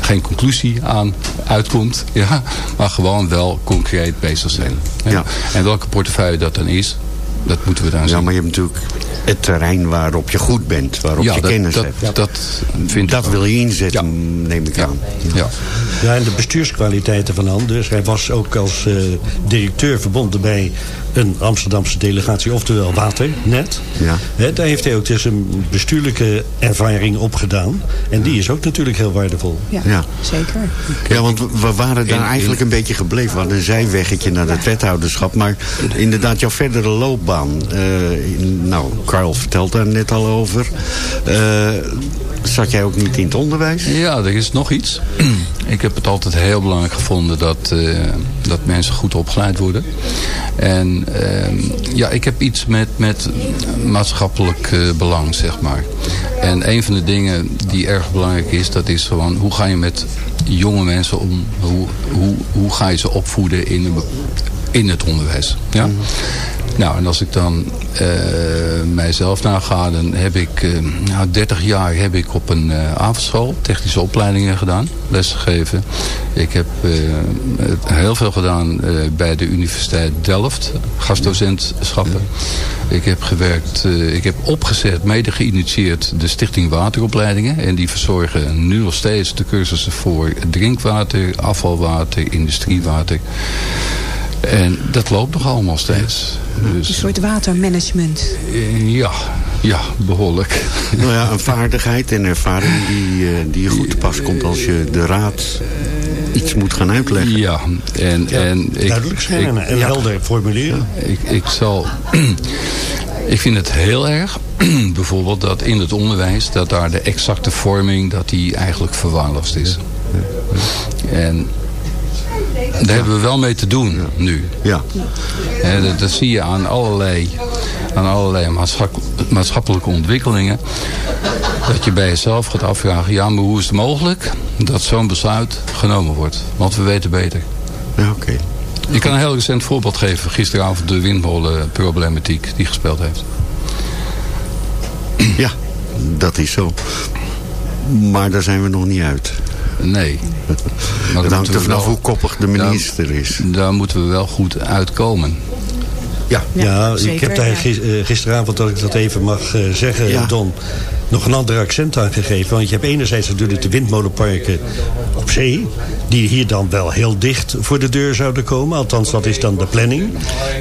geen conclusie aan uitkomt. Ja, maar gewoon wel concreet bezig zijn. Ja. En welke portefeuille dat dan is, dat moeten we dan Ja, zien. maar je hebt natuurlijk het terrein waarop je goed bent, waarop Ja, je dat- kennis dat- hebt. dat vind dat wil je inzetten, neem ik aan. Ja. Ja, en de bestuurskwaliteiten van Han. Dus hij was ook als eh, directeur verbonden bij een Amsterdamse delegatie, oftewel Waternet. Ja. Hè, daar heeft hij ook dus een bestuurlijke ervaring opgedaan. En die is ook natuurlijk heel waardevol. Ja, Ja. zeker. Ja, want we- waren daar In- eigenlijk een beetje gebleven. We hadden een zijweggetje naar het wethouderschap. Maar inderdaad, jouw verdere loopbaan. eh, nou, Carl vertelt daar net al over. Eh, zat jij ook niet in het onderwijs? Ja, er is nog iets. Ik heb het altijd heel belangrijk gevonden dat, eh, dat mensen goed opgeleid worden. En ehm, ja, ik heb iets met, met maatschappelijk eh, belang, zeg maar. En een van de dingen die erg belangrijk is, dat is gewoon hoe ga je met jonge mensen om? Hoe, hoe, hoe ga je ze opvoeden in, in het onderwijs? Ja? Nou, en als ik dan eh, mijzelf naga, dan heb ik, eh, nou, 30 jaar heb ik op een eh, avondschool technische opleidingen gedaan, lesgegeven. Ik heb heel veel gedaan bij de Universiteit Delft, gastdocentschappen. Ik heb gewerkt, ik heb opgezet, mede geïnitieerd de Stichting Wateropleidingen. En die verzorgen nu nog steeds de cursussen voor drinkwater, afvalwater, industriewater. En dat loopt nog allemaal steeds. Een Dus soort watermanagement. eh, ja, Ja, behoorlijk. Nou ja, een vaardigheid en ervaring die, eh, die je goed te pas komt als je de raad iets moet gaan uitleggen. Ja, en, en ik, Duidelijk zijn en, ik- en helder formuleren. Ik, ik zal... ik vind het heel erg, bijvoorbeeld, dat in het onderwijs... dat daar de exacte vorming, dat die eigenlijk verwaarloosd is. En daar hebben we wel mee te doen nu. Ja. Dat, dat zie je aan allerlei, aan allerlei maatschap- maatschappelijke ontwikkelingen. Dat je bij jezelf gaat afvragen... ja, maar hoe is het mogelijk dat zo'n besluit genomen wordt? Want we weten beter. Ja, oké. Ik kan een heel recent voorbeeld geven. Gisteravond de windmolenproblematiek die gespeeld heeft. Ja, dat is zo. Maar daar zijn we nog niet uit. Nee. Maar Dat daar hangt er we vanaf hoe koppig de minister is. Daar moeten we wel goed uitkomen. Ja, Ja, ik zeker, heb daar ja. eh, gisteravond, dat ik dat even mag eh, zeggen, Ja. Don, nog een ander accent aangegeven. Want je hebt enerzijds natuurlijk de windmolenparken op zee, die hier dan wel heel dicht voor de deur zouden komen. Althans, dat is dan de planning.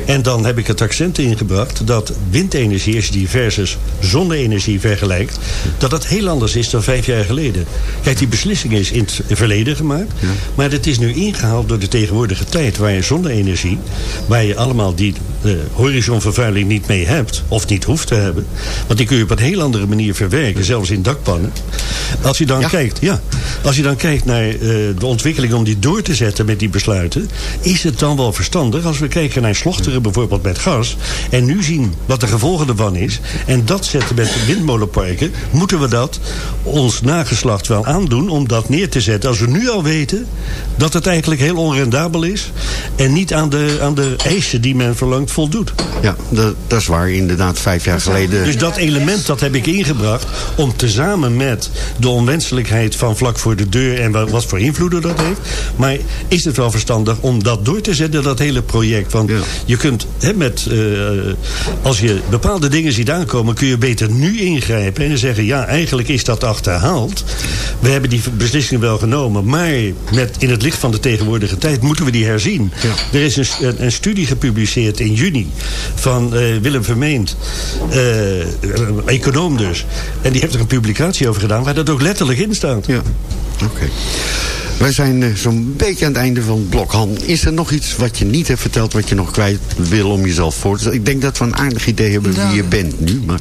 En dan heb ik het accent ingebracht dat windenergie, als je die versus zonne-energie vergelijkt, dat dat heel anders is dan vijf jaar geleden. Kijk, die beslissing is in het verleden gemaakt, maar het is nu ingehaald door de tegenwoordige tijd, waar je zonne-energie, waar je allemaal die eh, horizonvervuiling niet mee hebt, of niet hoeft te hebben, want die kun je op een heel andere manier verwerken, zelfs in dakpannen. Als je dan kijkt, ja, als je dan kijkt naar eh, de ontwikkeling om die door te zetten met die besluiten, is het dan wel verstandig als we kijken naar slochteren bijvoorbeeld met gas en nu zien wat de gevolgen ervan is en dat zetten met windmolenparken, moeten we dat ons nageslacht wel aandoen om dat neer te zetten als we nu al weten dat het eigenlijk heel onrendabel is en niet aan de, aan de eisen die men verlangt voldoet. Ja, dat, dat is waar. Inderdaad, vijf jaar geleden... Dus dat element dat heb ik ingebracht om tezamen met de onwenselijkheid van vlak voor de deur en wa- wat voor invloeden dat heeft. Maar is het wel verstandig om dat door te zetten, dat hele project? Want je kunt met, eh, als je bepaalde dingen ziet aankomen, kun je beter nu ingrijpen en zeggen, ja, eigenlijk is dat achterhaald. We hebben die beslissing wel genomen, maar met, in het licht van de tegenwoordige tijd moeten we die herzien. Er is een, een, studie gepubliceerd in juni van eh, Willem Vermeend, eh, econoom dus. En die heeft er een publicatie over gedaan waar dat ook letterlijk in staat. Ja, oké. Wij zijn eh, zo'n beetje aan het einde van het blok. Han, is er nog iets wat je niet hebt verteld... wat je nog kwijt wil om jezelf voor te stellen? Ik denk dat we een aardig idee hebben Nou, wie je bent nu. Maar...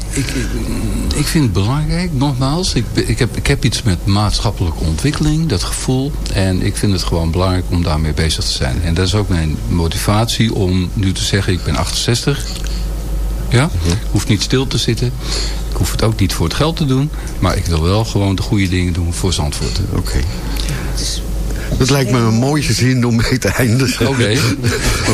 Ik vind het belangrijk, nogmaals. Ik, ik, heb, ik heb iets met maatschappelijke ontwikkeling, dat gevoel. En ik vind het gewoon belangrijk om daarmee bezig te zijn. En dat is ook mijn motivatie om nu te zeggen, ik ben 68. Ja, ik hoef niet stil te zitten. Ik hoef het ook niet voor het geld te doen. Maar ik wil wel gewoon de goede dingen doen voor Zandvoort. Oké. Dat lijkt me een mooie zin om mee te eindigen. Oké.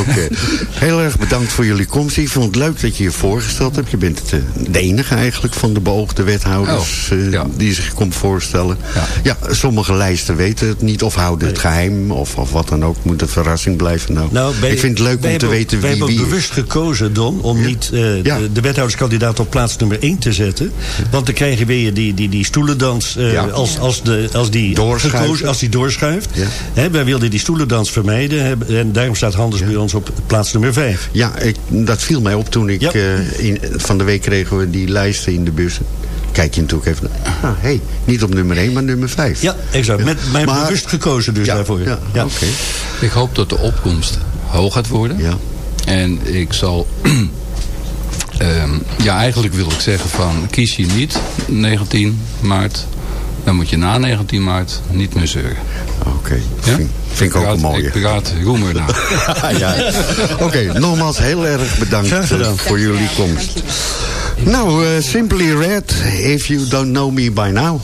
Oké. Heel erg bedankt voor jullie komst. Ik vond het leuk dat je je voorgesteld hebt. Je bent het, eh, de enige eigenlijk van de beoogde wethouders eh, die zich komt voorstellen. Ja. sommige lijsten weten het niet of houden het geheim of, of wat dan ook. Moet een verrassing blijven. Nou, Nou, ik vind het leuk om te hebben- weten wie hebben wie ook bewust gekozen, Don, om niet eh, de, de wethouderskandidaat op plaats nummer 1 te zetten. Want dan krijg je weer die, die, die stoelendans eh, als, als, de, als, die Doorschuift. gekozen- als die doorschuift. Hè, wij wilden die stoelendans vermijden. En daarom staat Handels bij ons op plaats nummer 5. Ja, ik, dat viel mij op toen ik... eh, in, van de week kregen we die lijsten in de bus. Kijk je natuurlijk even... Ah, hey, niet op nummer 1, maar nummer 5. Ja, exact. Met, Maar- bewust gekozen dus Ja, daarvoor. ja. Ik hoop dat de opkomst hoog gaat worden. Ja. En ik zal... ehm, ja, eigenlijk wil ik zeggen van... kies je niet 19 maart... dan moet je na 19 maart niet meer zeuren. Oké, Ja? vind, vind ik ook een mooie. Ik praat roemer na. ja. Oké, nogmaals heel erg bedankt eh, voor jullie komst. Nou, eh, Simply Red, if you don't know me by now.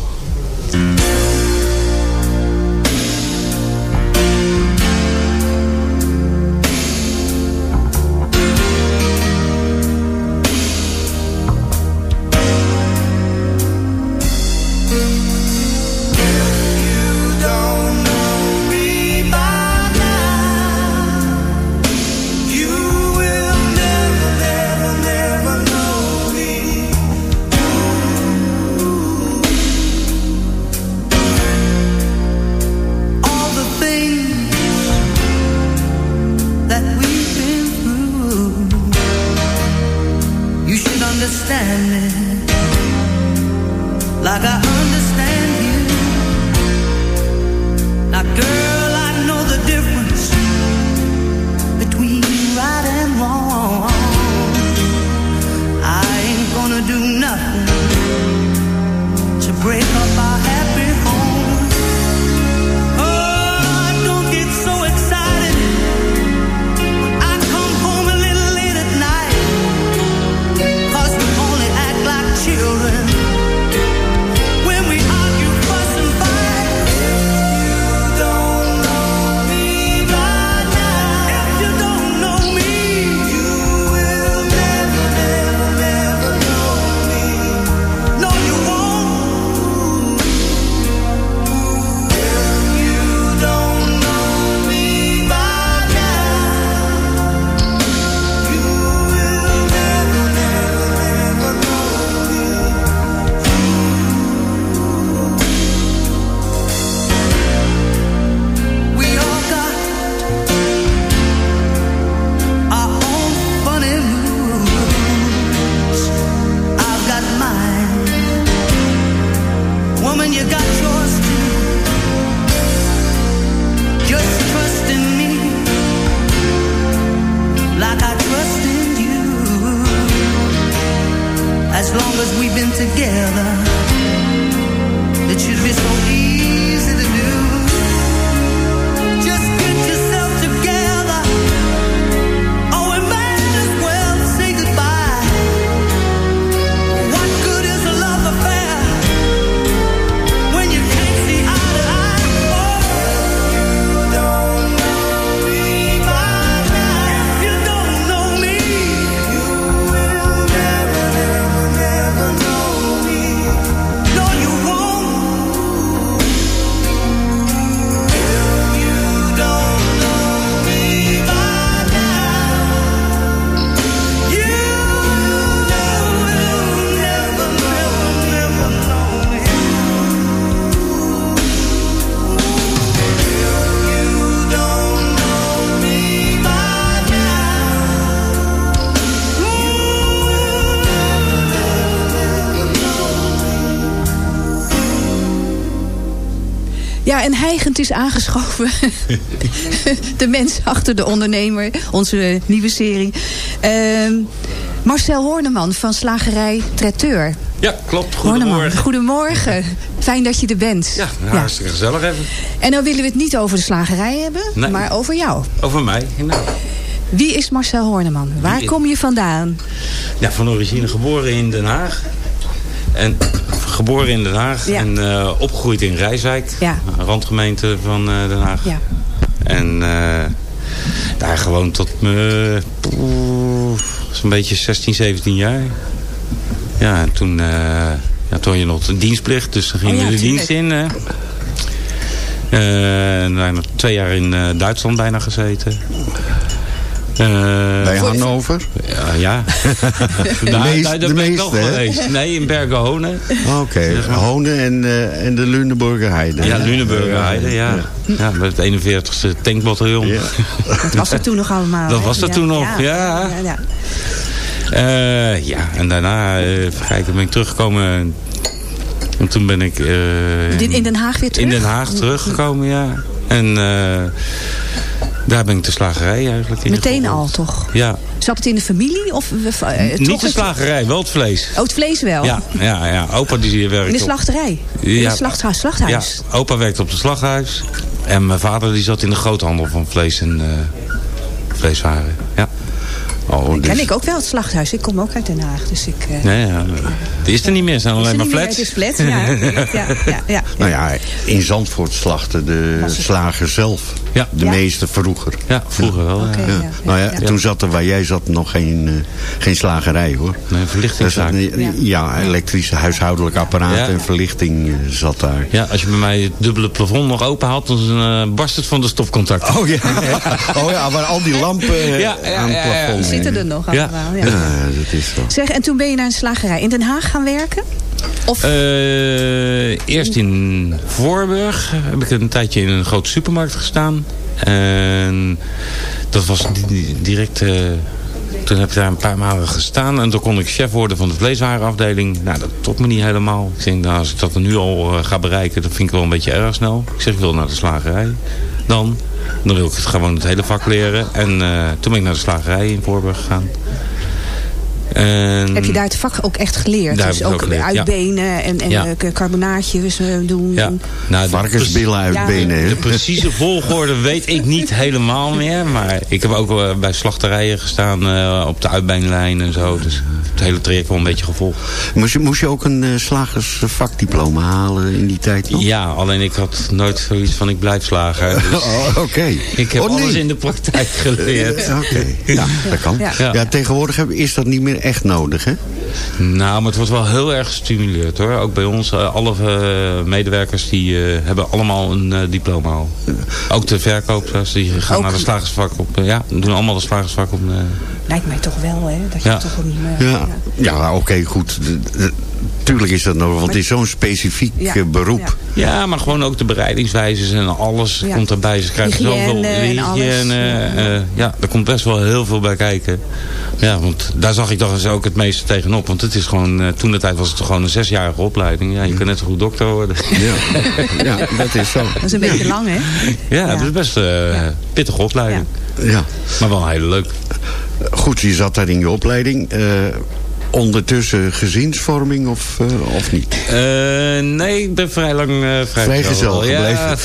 En hijgend is aangeschoven. de mens achter de ondernemer. Onze nieuwe serie. Ehm, Marcel Horneman van Slagerij Traiteur. Ja, klopt. Horneman, Goedemorgen. goedemorgen. Fijn dat je er bent. Ja, nou, hartstikke gezellig even. En nou willen we het niet over de slagerij hebben, Nee. maar over jou. Over mij. Nou, Wie is Marcel Horneman? Waar kom je vandaan? ja, van origine geboren in Den Haag. En geboren in Den Haag Ja. en eh, opgegroeid in Rijswijk. Ja. Een randgemeente van eh, Den Haag. Ja. En eh, daar gewoon tot me zo'n beetje 16, 17 jaar. Ja, en toen, eh, ja, toen had je nog de dienstplicht, dus dan ging Oh je de tuurlijk. dienst in. hè. Eh, hebben twee jaar in eh, Duitsland bijna gezeten. Bij Hannover? Ja, ja. De meest- de ben ik meeste, nog hè? geweest. Nee, in Bergen-Honen. Oké, Honen en, eh, en de Lunenburger Heide. Ja, Lunenburger Heide, ja. Ja, met het 41ste tankbataljon. Dat was er toen nog allemaal. Dat was er toen nog, ja. ja, ja. Eh, ja, en daarna, eh even kijken, ben ik teruggekomen. En toen ben ik... eh, In- in Den Haag weer terug? In Den Haag teruggekomen, ja. En eh, daar ben ik de slagerij eigenlijk in Meteen al, toch? Ja, Zat het in de familie? Of, eh, eh, niet de slagerij, wel het vlees. Oh, het vlees wel? Ja, ja, ja. Opa die werkt In de op- slachterij? In Ja. het slachthuis? slachthuis. Ja, opa werkte op het slaghuis. En mijn vader die zat in de groothandel van vlees en eh, vleeswaren. Ja. Oh, Dat ken ik ook wel, het slachthuis. Ik kom ook uit Den Haag. Dus ik... eh, Nee, ja. Die is er niet meer, het zijn alleen maar niet meer, flats. Het is flat, ja. ja, ja, ja. Nou ja, in Zandvoort slachten de slager zelf. Ja. De Ja. meeste vroeger. Ja, vroeger wel. Ja. Nou ja, ja. toen zat er waar jij zat nog geen, eh, geen slagerij hoor. Nee, verlichtingszaak. Er zat- ja, elektrische huishoudelijk apparaat Ja. en verlichting eh, zat daar. Ja, als je bij mij het dubbele plafond nog open had, dan eh, barst het van de stopcontact. Oh ja, oh ja waar al die lampen Ja, aan het ja, ja. plafond Die zitten er nog Ja. allemaal. Ja. Ja, dat is zo. Zeg, en toen ben je naar een slagerij in Den Haag gaan werken? Eh, eerst in Voorburg heb ik een tijdje in een grote supermarkt gestaan. En dat was di- di- direct... eh, toen heb ik daar een paar maanden gestaan. En toen kon ik chef worden van de vleeswarenafdeling. Nou, dat trok me niet helemaal. Ik denk, nou, als ik dat nu al eh, ga bereiken... dat vind ik wel een beetje erg snel. Ik zeg, ik wil naar de slagerij. Dan, dan wil ik het gewoon het hele vak leren. En toen ben ik naar de slagerij in Voorburg gegaan. En, heb je daar het vak ook echt geleerd? Daar dus heb ik ook, ook geleerd, ja. uitbenen en, en Ja. eh, carbonaatjes eh, doen. Ja. Nou, Varkensbillen uitbenen. De precieze volgorde weet ik niet helemaal meer. Maar ik heb ook wel bij slachterijen gestaan eh, op de uitbeenlijn en zo. Dus het hele traject wel een beetje gevolgd. Moest je, moest je ook een eh, slagersvakdiploma halen in die tijd nog? Ja, alleen ik had nooit zoiets van ik blijf slager. Dus Oh, Oké. ik heb Oh, nee. alles in de praktijk geleerd. Oké, ja, dat kan. Ja. Ja. tegenwoordig is dat niet meer echt nodig, hè? Nou, maar het wordt wel heel erg gestimuleerd hoor. Ook bij ons, eh, alle eh, medewerkers die eh, hebben allemaal een diploma al. Ook de verkoopers, die gaan Ook- naar de slagersvak op. ja, doen allemaal de slagersvak op. Lijkt mij toch wel, hè? Dat je Ja. toch een... eh, Ja, ja oké, goed. Tuurlijk is dat nodig, want het is zo'n specifiek Ja, eh, beroep. ja. Ja, maar gewoon ook de bereidingswijzes en alles Ja. komt erbij. Ze krijgen Hygiëne zoveel en alles. hygiëne. eh, ja, er komt best wel heel veel bij kijken. Ja, want daar zag ik toch eens ook het meeste tegenop. Want het is gewoon, eh, toen de tijd was het toch gewoon een zesjarige opleiding. Ja, je kan net zo goed dokter worden. Ja, ja dat is zo. Dat is een beetje lang, hè? Ja, het is best een pittige opleiding. Ja. Maar wel heel leuk. Goed, je zat daar in je opleiding. eh, ondertussen gezinsvorming of, eh, of niet? Eh, nee, ik ben vrij lang uh, Vrijgezel Ja. gebleven.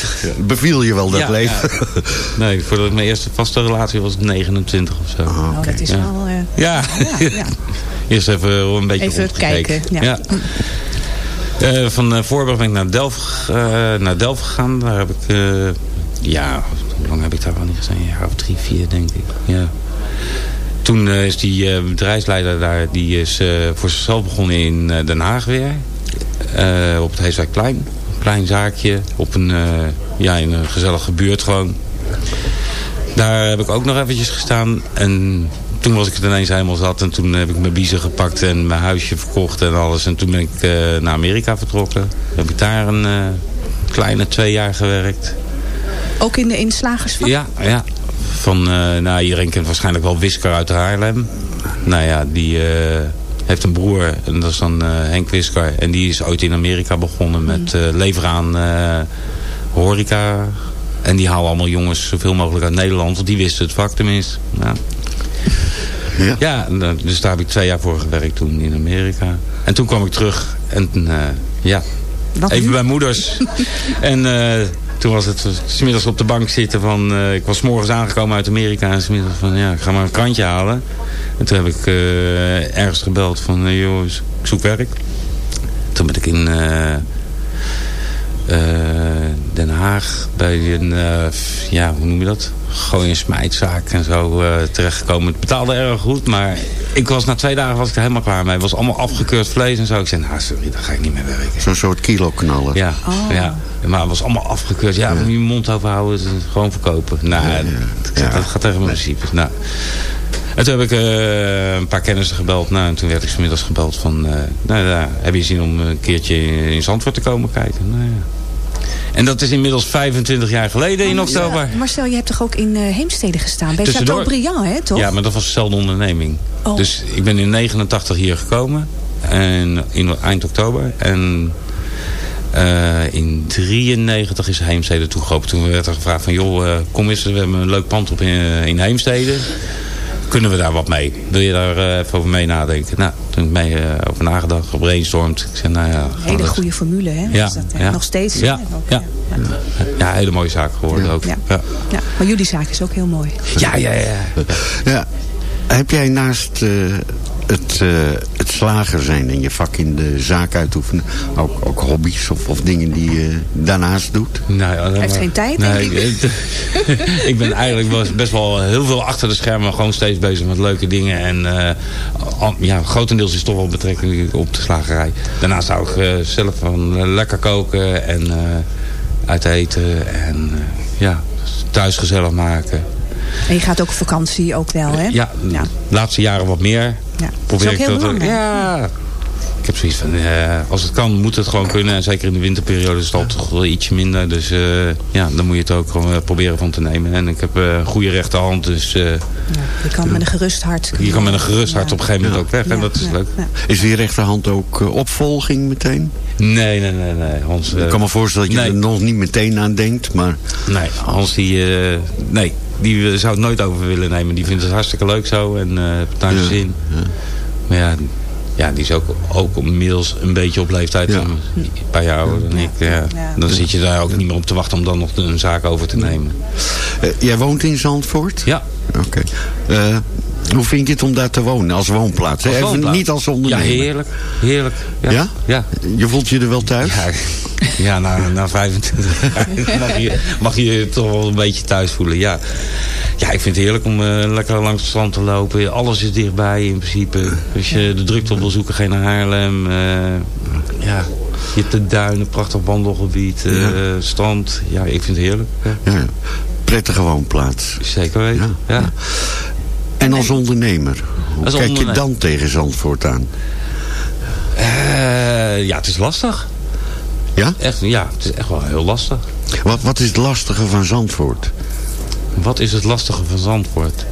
Beviel je wel dat Ja, leven? ja. Nee, voordat ik mijn eerste vaste relatie was 29 of zo. Oh, dat is Ja. wel... eh, Ja. ja, ja. Eerst even een beetje Even kijken, ja. Eh, van uh, Voorburg ben ik naar Delft, uh, naar Delft gegaan. Daar heb ik, uh, ja, hoe lang heb ik daar wel niet gezeten? Een jaar of drie, vier denk ik. Ja. Toen uh, is die uh, bedrijfsleider daar, die is uh, voor zichzelf begonnen in Den Haag weer. op het Heeswijkplein. Een klein zaakje, op een, ja, in een gezellige buurt gewoon. Daar heb ik ook nog eventjes gestaan. En toen was ik het ineens helemaal zat. En toen heb ik mijn biezen gepakt en mijn huisje verkocht en alles. En toen ben ik uh, naar Amerika vertrokken. Heb ik daar een uh, kleine twee jaar gewerkt. Ook in de, in de slagersvak? Ja, ja. Van, uh, nou, iedereen kent waarschijnlijk wel Wisker uit Haarlem. Nou ja, die heeft een broer. En dat is dan Henk Wisker. En die is ooit in Amerika begonnen met leveren aan horeca. En die halen allemaal jongens zoveel mogelijk uit Nederland. Want die wisten het vak tenminste. Nou. Ja. ja, eh, dus daar heb ik twee jaar voor gewerkt toen in Amerika. En toen kwam ik terug. En eh, ja, Wat even nu? bij moeders. en eh, toen was het smiddags op de bank zitten van... eh, ik was morgens aangekomen uit Amerika. En smiddags van, ja, ik ga maar een krantje halen. En toen heb ik eh, ergens gebeld van... eh, joh, ik zoek werk. Toen ben ik in... eh, eh, Den Haag bij een, eh, ja, hoe noem je dat? Gooi- en smijtzaak en zo eh, terechtgekomen. Het betaalde erg goed, maar ik was na twee dagen was ik er helemaal klaar mee. Het was allemaal afgekeurd vlees en zo. Ik zei, nou sorry, daar ga ik niet meer werken. Zo'n soort kilo knallen. Ja, ja, maar het was allemaal afgekeurd. Ja, moet je je mond overhouden, gewoon verkopen. Nou, dat gaat tegen mijn principes. Nou. En toen heb ik eh, een paar kennissen gebeld. Nou, en toen werd ik 's middags gebeld van... eh, nou, ja, heb je zin om een keertje in Zandvoort te komen kijken? Nou, ja. En dat is inmiddels 25 jaar geleden in oktober. Marcel, je hebt toch ook in eh, Heemstede gestaan? Bij Tussendoor. Chateaubriand, hè, toch? Ja, maar dat was dezelfde onderneming. Oh. Dus ik ben in 89 hier gekomen. En in eind oktober. En eh, in 93 is Heemstede toegekomen. Toen werd er gevraagd van... joh, eh, kom eens, we hebben een leuk pand op in, in Heemstede. Kunnen we daar wat mee? Wil je daar eh, even over mee nadenken? Nou, toen heb ik mee eh, over nagedacht, gebrainstormd. Ik zei, nou ja... Hele dat- goede formule, hè? Ja, dat, hè? ja. Nog steeds. Ja, ja. Ja, hele mooie zaak geworden ook. Ja. Ja. Ja, maar jullie zaak is ook heel mooi. Ja, ja, ja. Ja. Heb jij naast eh, het, eh, het slager zijn en je vak in de zaak uitoefenen... ook, ook hobby's of, of dingen die je daarnaast doet? Nee, alleen heeft maar- geen tijd, nee, denk ik. ik- ik ben eigenlijk wel- best wel heel veel achter de schermen. Gewoon steeds bezig met leuke dingen. En eh, al- ja, grotendeels is het toch wel betrekking op de slagerij. Daarnaast hou ik eh, zelf van lekker koken en eh, uit eten. En eh, ja, thuis gezellig maken. En je gaat ook op vakantie ook wel, hè? Ja, de laatste jaren wat meer. Ja. Probeer Dat is ook heel ik dat belangrijk. Ja. Ik heb zoiets van, eh, als het kan, moet het gewoon kunnen. En zeker in de winterperiode is het altijd toch wel ietsje minder. Dus eh, ja, dan moet je het ook gewoon eh, proberen van te nemen. En ik heb eh, een goede rechterhand, dus eh, Je kan met een gerust hart... je kan met een gerust hart op een gegeven moment ook weg. En dat is leuk. Is die rechterhand ook opvolging meteen? Nee, nee, nee. nee. Hans, Ik kan me voorstellen dat je nee. er nog niet meteen aan denkt, maar... Nee, Hans die, eh, nee, die eh, zou het nooit over willen nemen. Die vindt het hartstikke leuk zo en eh heeft zijn zin. Maar ja, ja, die is ook, ook inmiddels een beetje op leeftijd. Een paar jaar ouder dan ik. Ja. Dan zit je daar ook niet meer op te wachten om dan nog een zaak over te nemen. Eh, jij woont in Zandvoort? Ja. Oké. Eh, hoe vind je het om daar te wonen als woonplaats? Even niet als ondernemer. Ja, heerlijk. Heerlijk. Ja? Ja? Ja. Je voelt je er wel thuis? Ja, ja na, na 25 jaar mag je, mag je je toch wel een beetje thuis voelen. Ja, ja ik vind het heerlijk om eh, lekker langs het strand te lopen. Alles is dichtbij in principe. Als je de drukte op wil zoeken, geen naar Haarlem. eh, ja, je hebt de duinen, prachtig wandelgebied, eh, strand. Ja, ik vind het heerlijk. Ja. Prettige woonplaats. Zeker weten, ja. En als ondernemer? Hoe Als kijk je dan tegen Zandvoort aan? Eh, ja, het is lastig. Ja? Echt, ja, het is echt wel heel lastig. Wat, wat is het lastige van Zandvoort? Wat is het lastige van Zandvoort?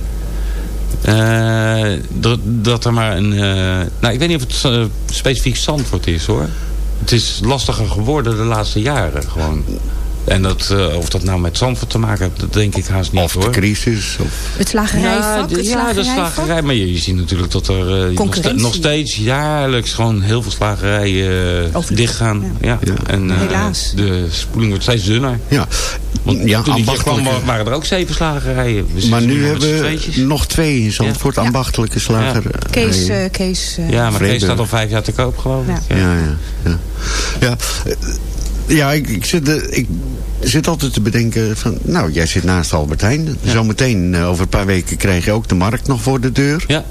Eh, dat, dat er maar een... eh, nou, ik weet niet of het specifiek Zandvoort is, hoor. Het is lastiger geworden de laatste jaren, gewoon. En dat, eh, of dat nou met Zandvoort te maken heeft, dat denk ik haast niet, Of hoor. de crisis? Of... Het slagerijvak? Ja, de, het ja, de slagerij. Maar je, je ziet natuurlijk dat er eh, nog, steeds jaarlijks gewoon heel veel slagerijen uh, dichtgaan. Ja. En, eh, Helaas. De spoeling wordt steeds dunner. Ja, Want ja toen kwam waren er ook zeven slagerijen. Maar nu hebben we nog twee in Zandvoort, Ja. ambachtelijke slager. Kees, eh, Kees Ja, maar Kees staat al vijf jaar te koop, geloof ik. Ja. Ja, ja, ja. Ja, ja ik, ik, zit, ik zit altijd te bedenken van... Nou, jij zit naast Albertijn. Zometeen, eh, over een paar weken, krijg je ook de markt nog voor de deur. Ja.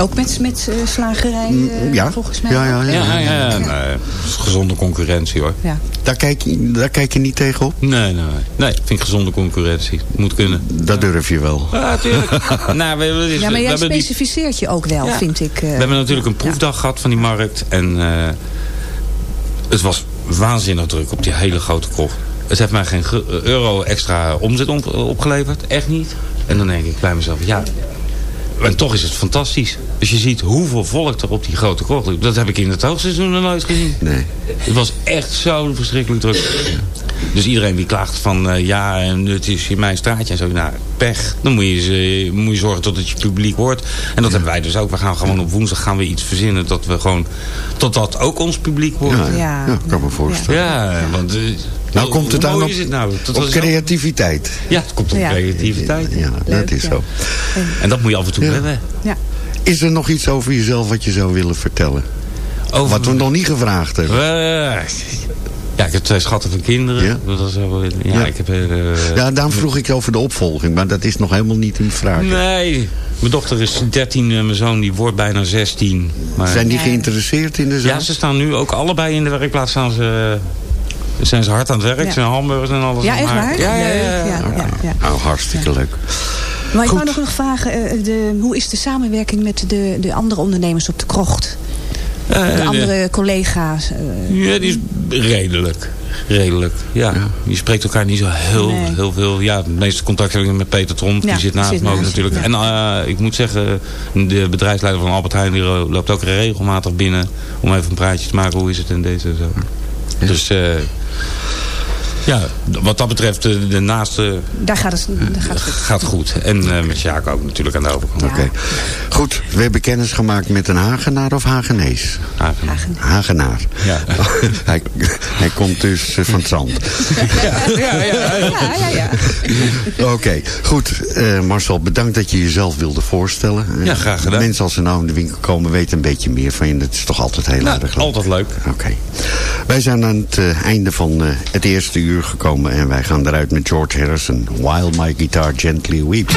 Ook met, met eh, slagerij, eh, Mm, ja. volgens mij. Ja, ja? Ja, ja, ja. Nee, is gezonde concurrentie, hoor. Ja. Daar, kijk je, daar kijk je niet tegenop? Nee, nee, nee. Nee, ik vind gezonde concurrentie. Moet kunnen. Dat durf je wel. Ja, natuurlijk. nou, we, hebben dus- Ja, maar we jij die specificeert je ook wel, Ja. vind ik. eh. We hebben natuurlijk een proefdag gehad van die markt. En eh, het was waanzinnig druk op die hele grote krocht. Het heeft mij geen ge- euro extra omzet op- opgeleverd. Echt niet. En dan denk ik bij mezelf, ja... En toch is het fantastisch. Als je ziet hoeveel volk er op die grote krocht ligt. Dat heb ik in het hoogseizoen nog nooit gezien. Nee. Het was echt zo verschrikkelijk druk. Dus iedereen die klaagt van eh, ja, en het is in mijn straatje en zo. Nou, pech. Dan moet je, ze- moet je zorgen tot het je publiek wordt. En dat hebben wij dus ook. We gaan gewoon op woensdag gaan we iets verzinnen dat we gewoon tot dat ook ons publiek wordt. Ja, ja. Ja, kan me voorstellen. Ja, want eh, Nou komt het aan op, is het nou? Dat op was- creativiteit. Ja, het komt op Ja. creativiteit. Ja, dat is zo. En dat moet je af en toe Ja. hebben. Ja. Is er nog iets over jezelf wat je zou willen vertellen? Over- Wat we nog niet gevraagd hebben. Eh, ja, ik heb twee schatten van kinderen. Ja? Dat is wel, ja, Ja. ik heb... eh, Ja, daarom vroeg ik over de opvolging, maar dat is nog helemaal niet in vraag. Nee, mijn dochter is 13 en mijn zoon die wordt bijna 16. Maar... Zijn die geïnteresseerd in de zaak? Ja, ze staan nu ook allebei in de werkplaats. Staan ze, zijn ze hard aan het werk. Zijn hamburgers en alles. Ja, echt waar? Ja, ja, Leuk. ja. ja, ja, ja. Nou, hartstikke leuk. Maar ik wou nog, nog vragen, eh, de, hoe is de samenwerking met de, de andere ondernemers op de krocht? Eh, de andere collega's? eh, Ja, die is redelijk. Redelijk, ja. Je spreekt elkaar niet zo heel, Nee. heel veel. Ja, het meeste contact heb ik met Peter Tromp. Ja, die zit naast me ook natuurlijk. ja. En eh, ik moet zeggen, de bedrijfsleider van Albert Heijn... die loopt ook regelmatig binnen... om even een praatje te maken. Hoe is het in deze en zo. Dus... eh, ja, wat dat betreft, de, de naaste daar gaat het, daar gaat het gaat goed. En eh, met Sjaak ook natuurlijk aan de overkant. Oké. Goed, we hebben kennis gemaakt met een Hagenaar of Hagenees? Hagenaar. Hagenaar. Ja. hij, hij komt dus eh, van het zand. ja, ja, ja, ja, ja. Oké, goed. Eh, Marcel, bedankt dat je jezelf wilde voorstellen. Eh, Ja, graag gedaan. Mensen als ze nou in de winkel komen weten een beetje meer van je. Dat is toch altijd heel Nou, erg leuk. altijd leuk. Oké. Wij zijn aan het eh, einde van eh, het eerste uur gekomen. En wij gaan eruit met George Harrison. While my guitar gently weeps.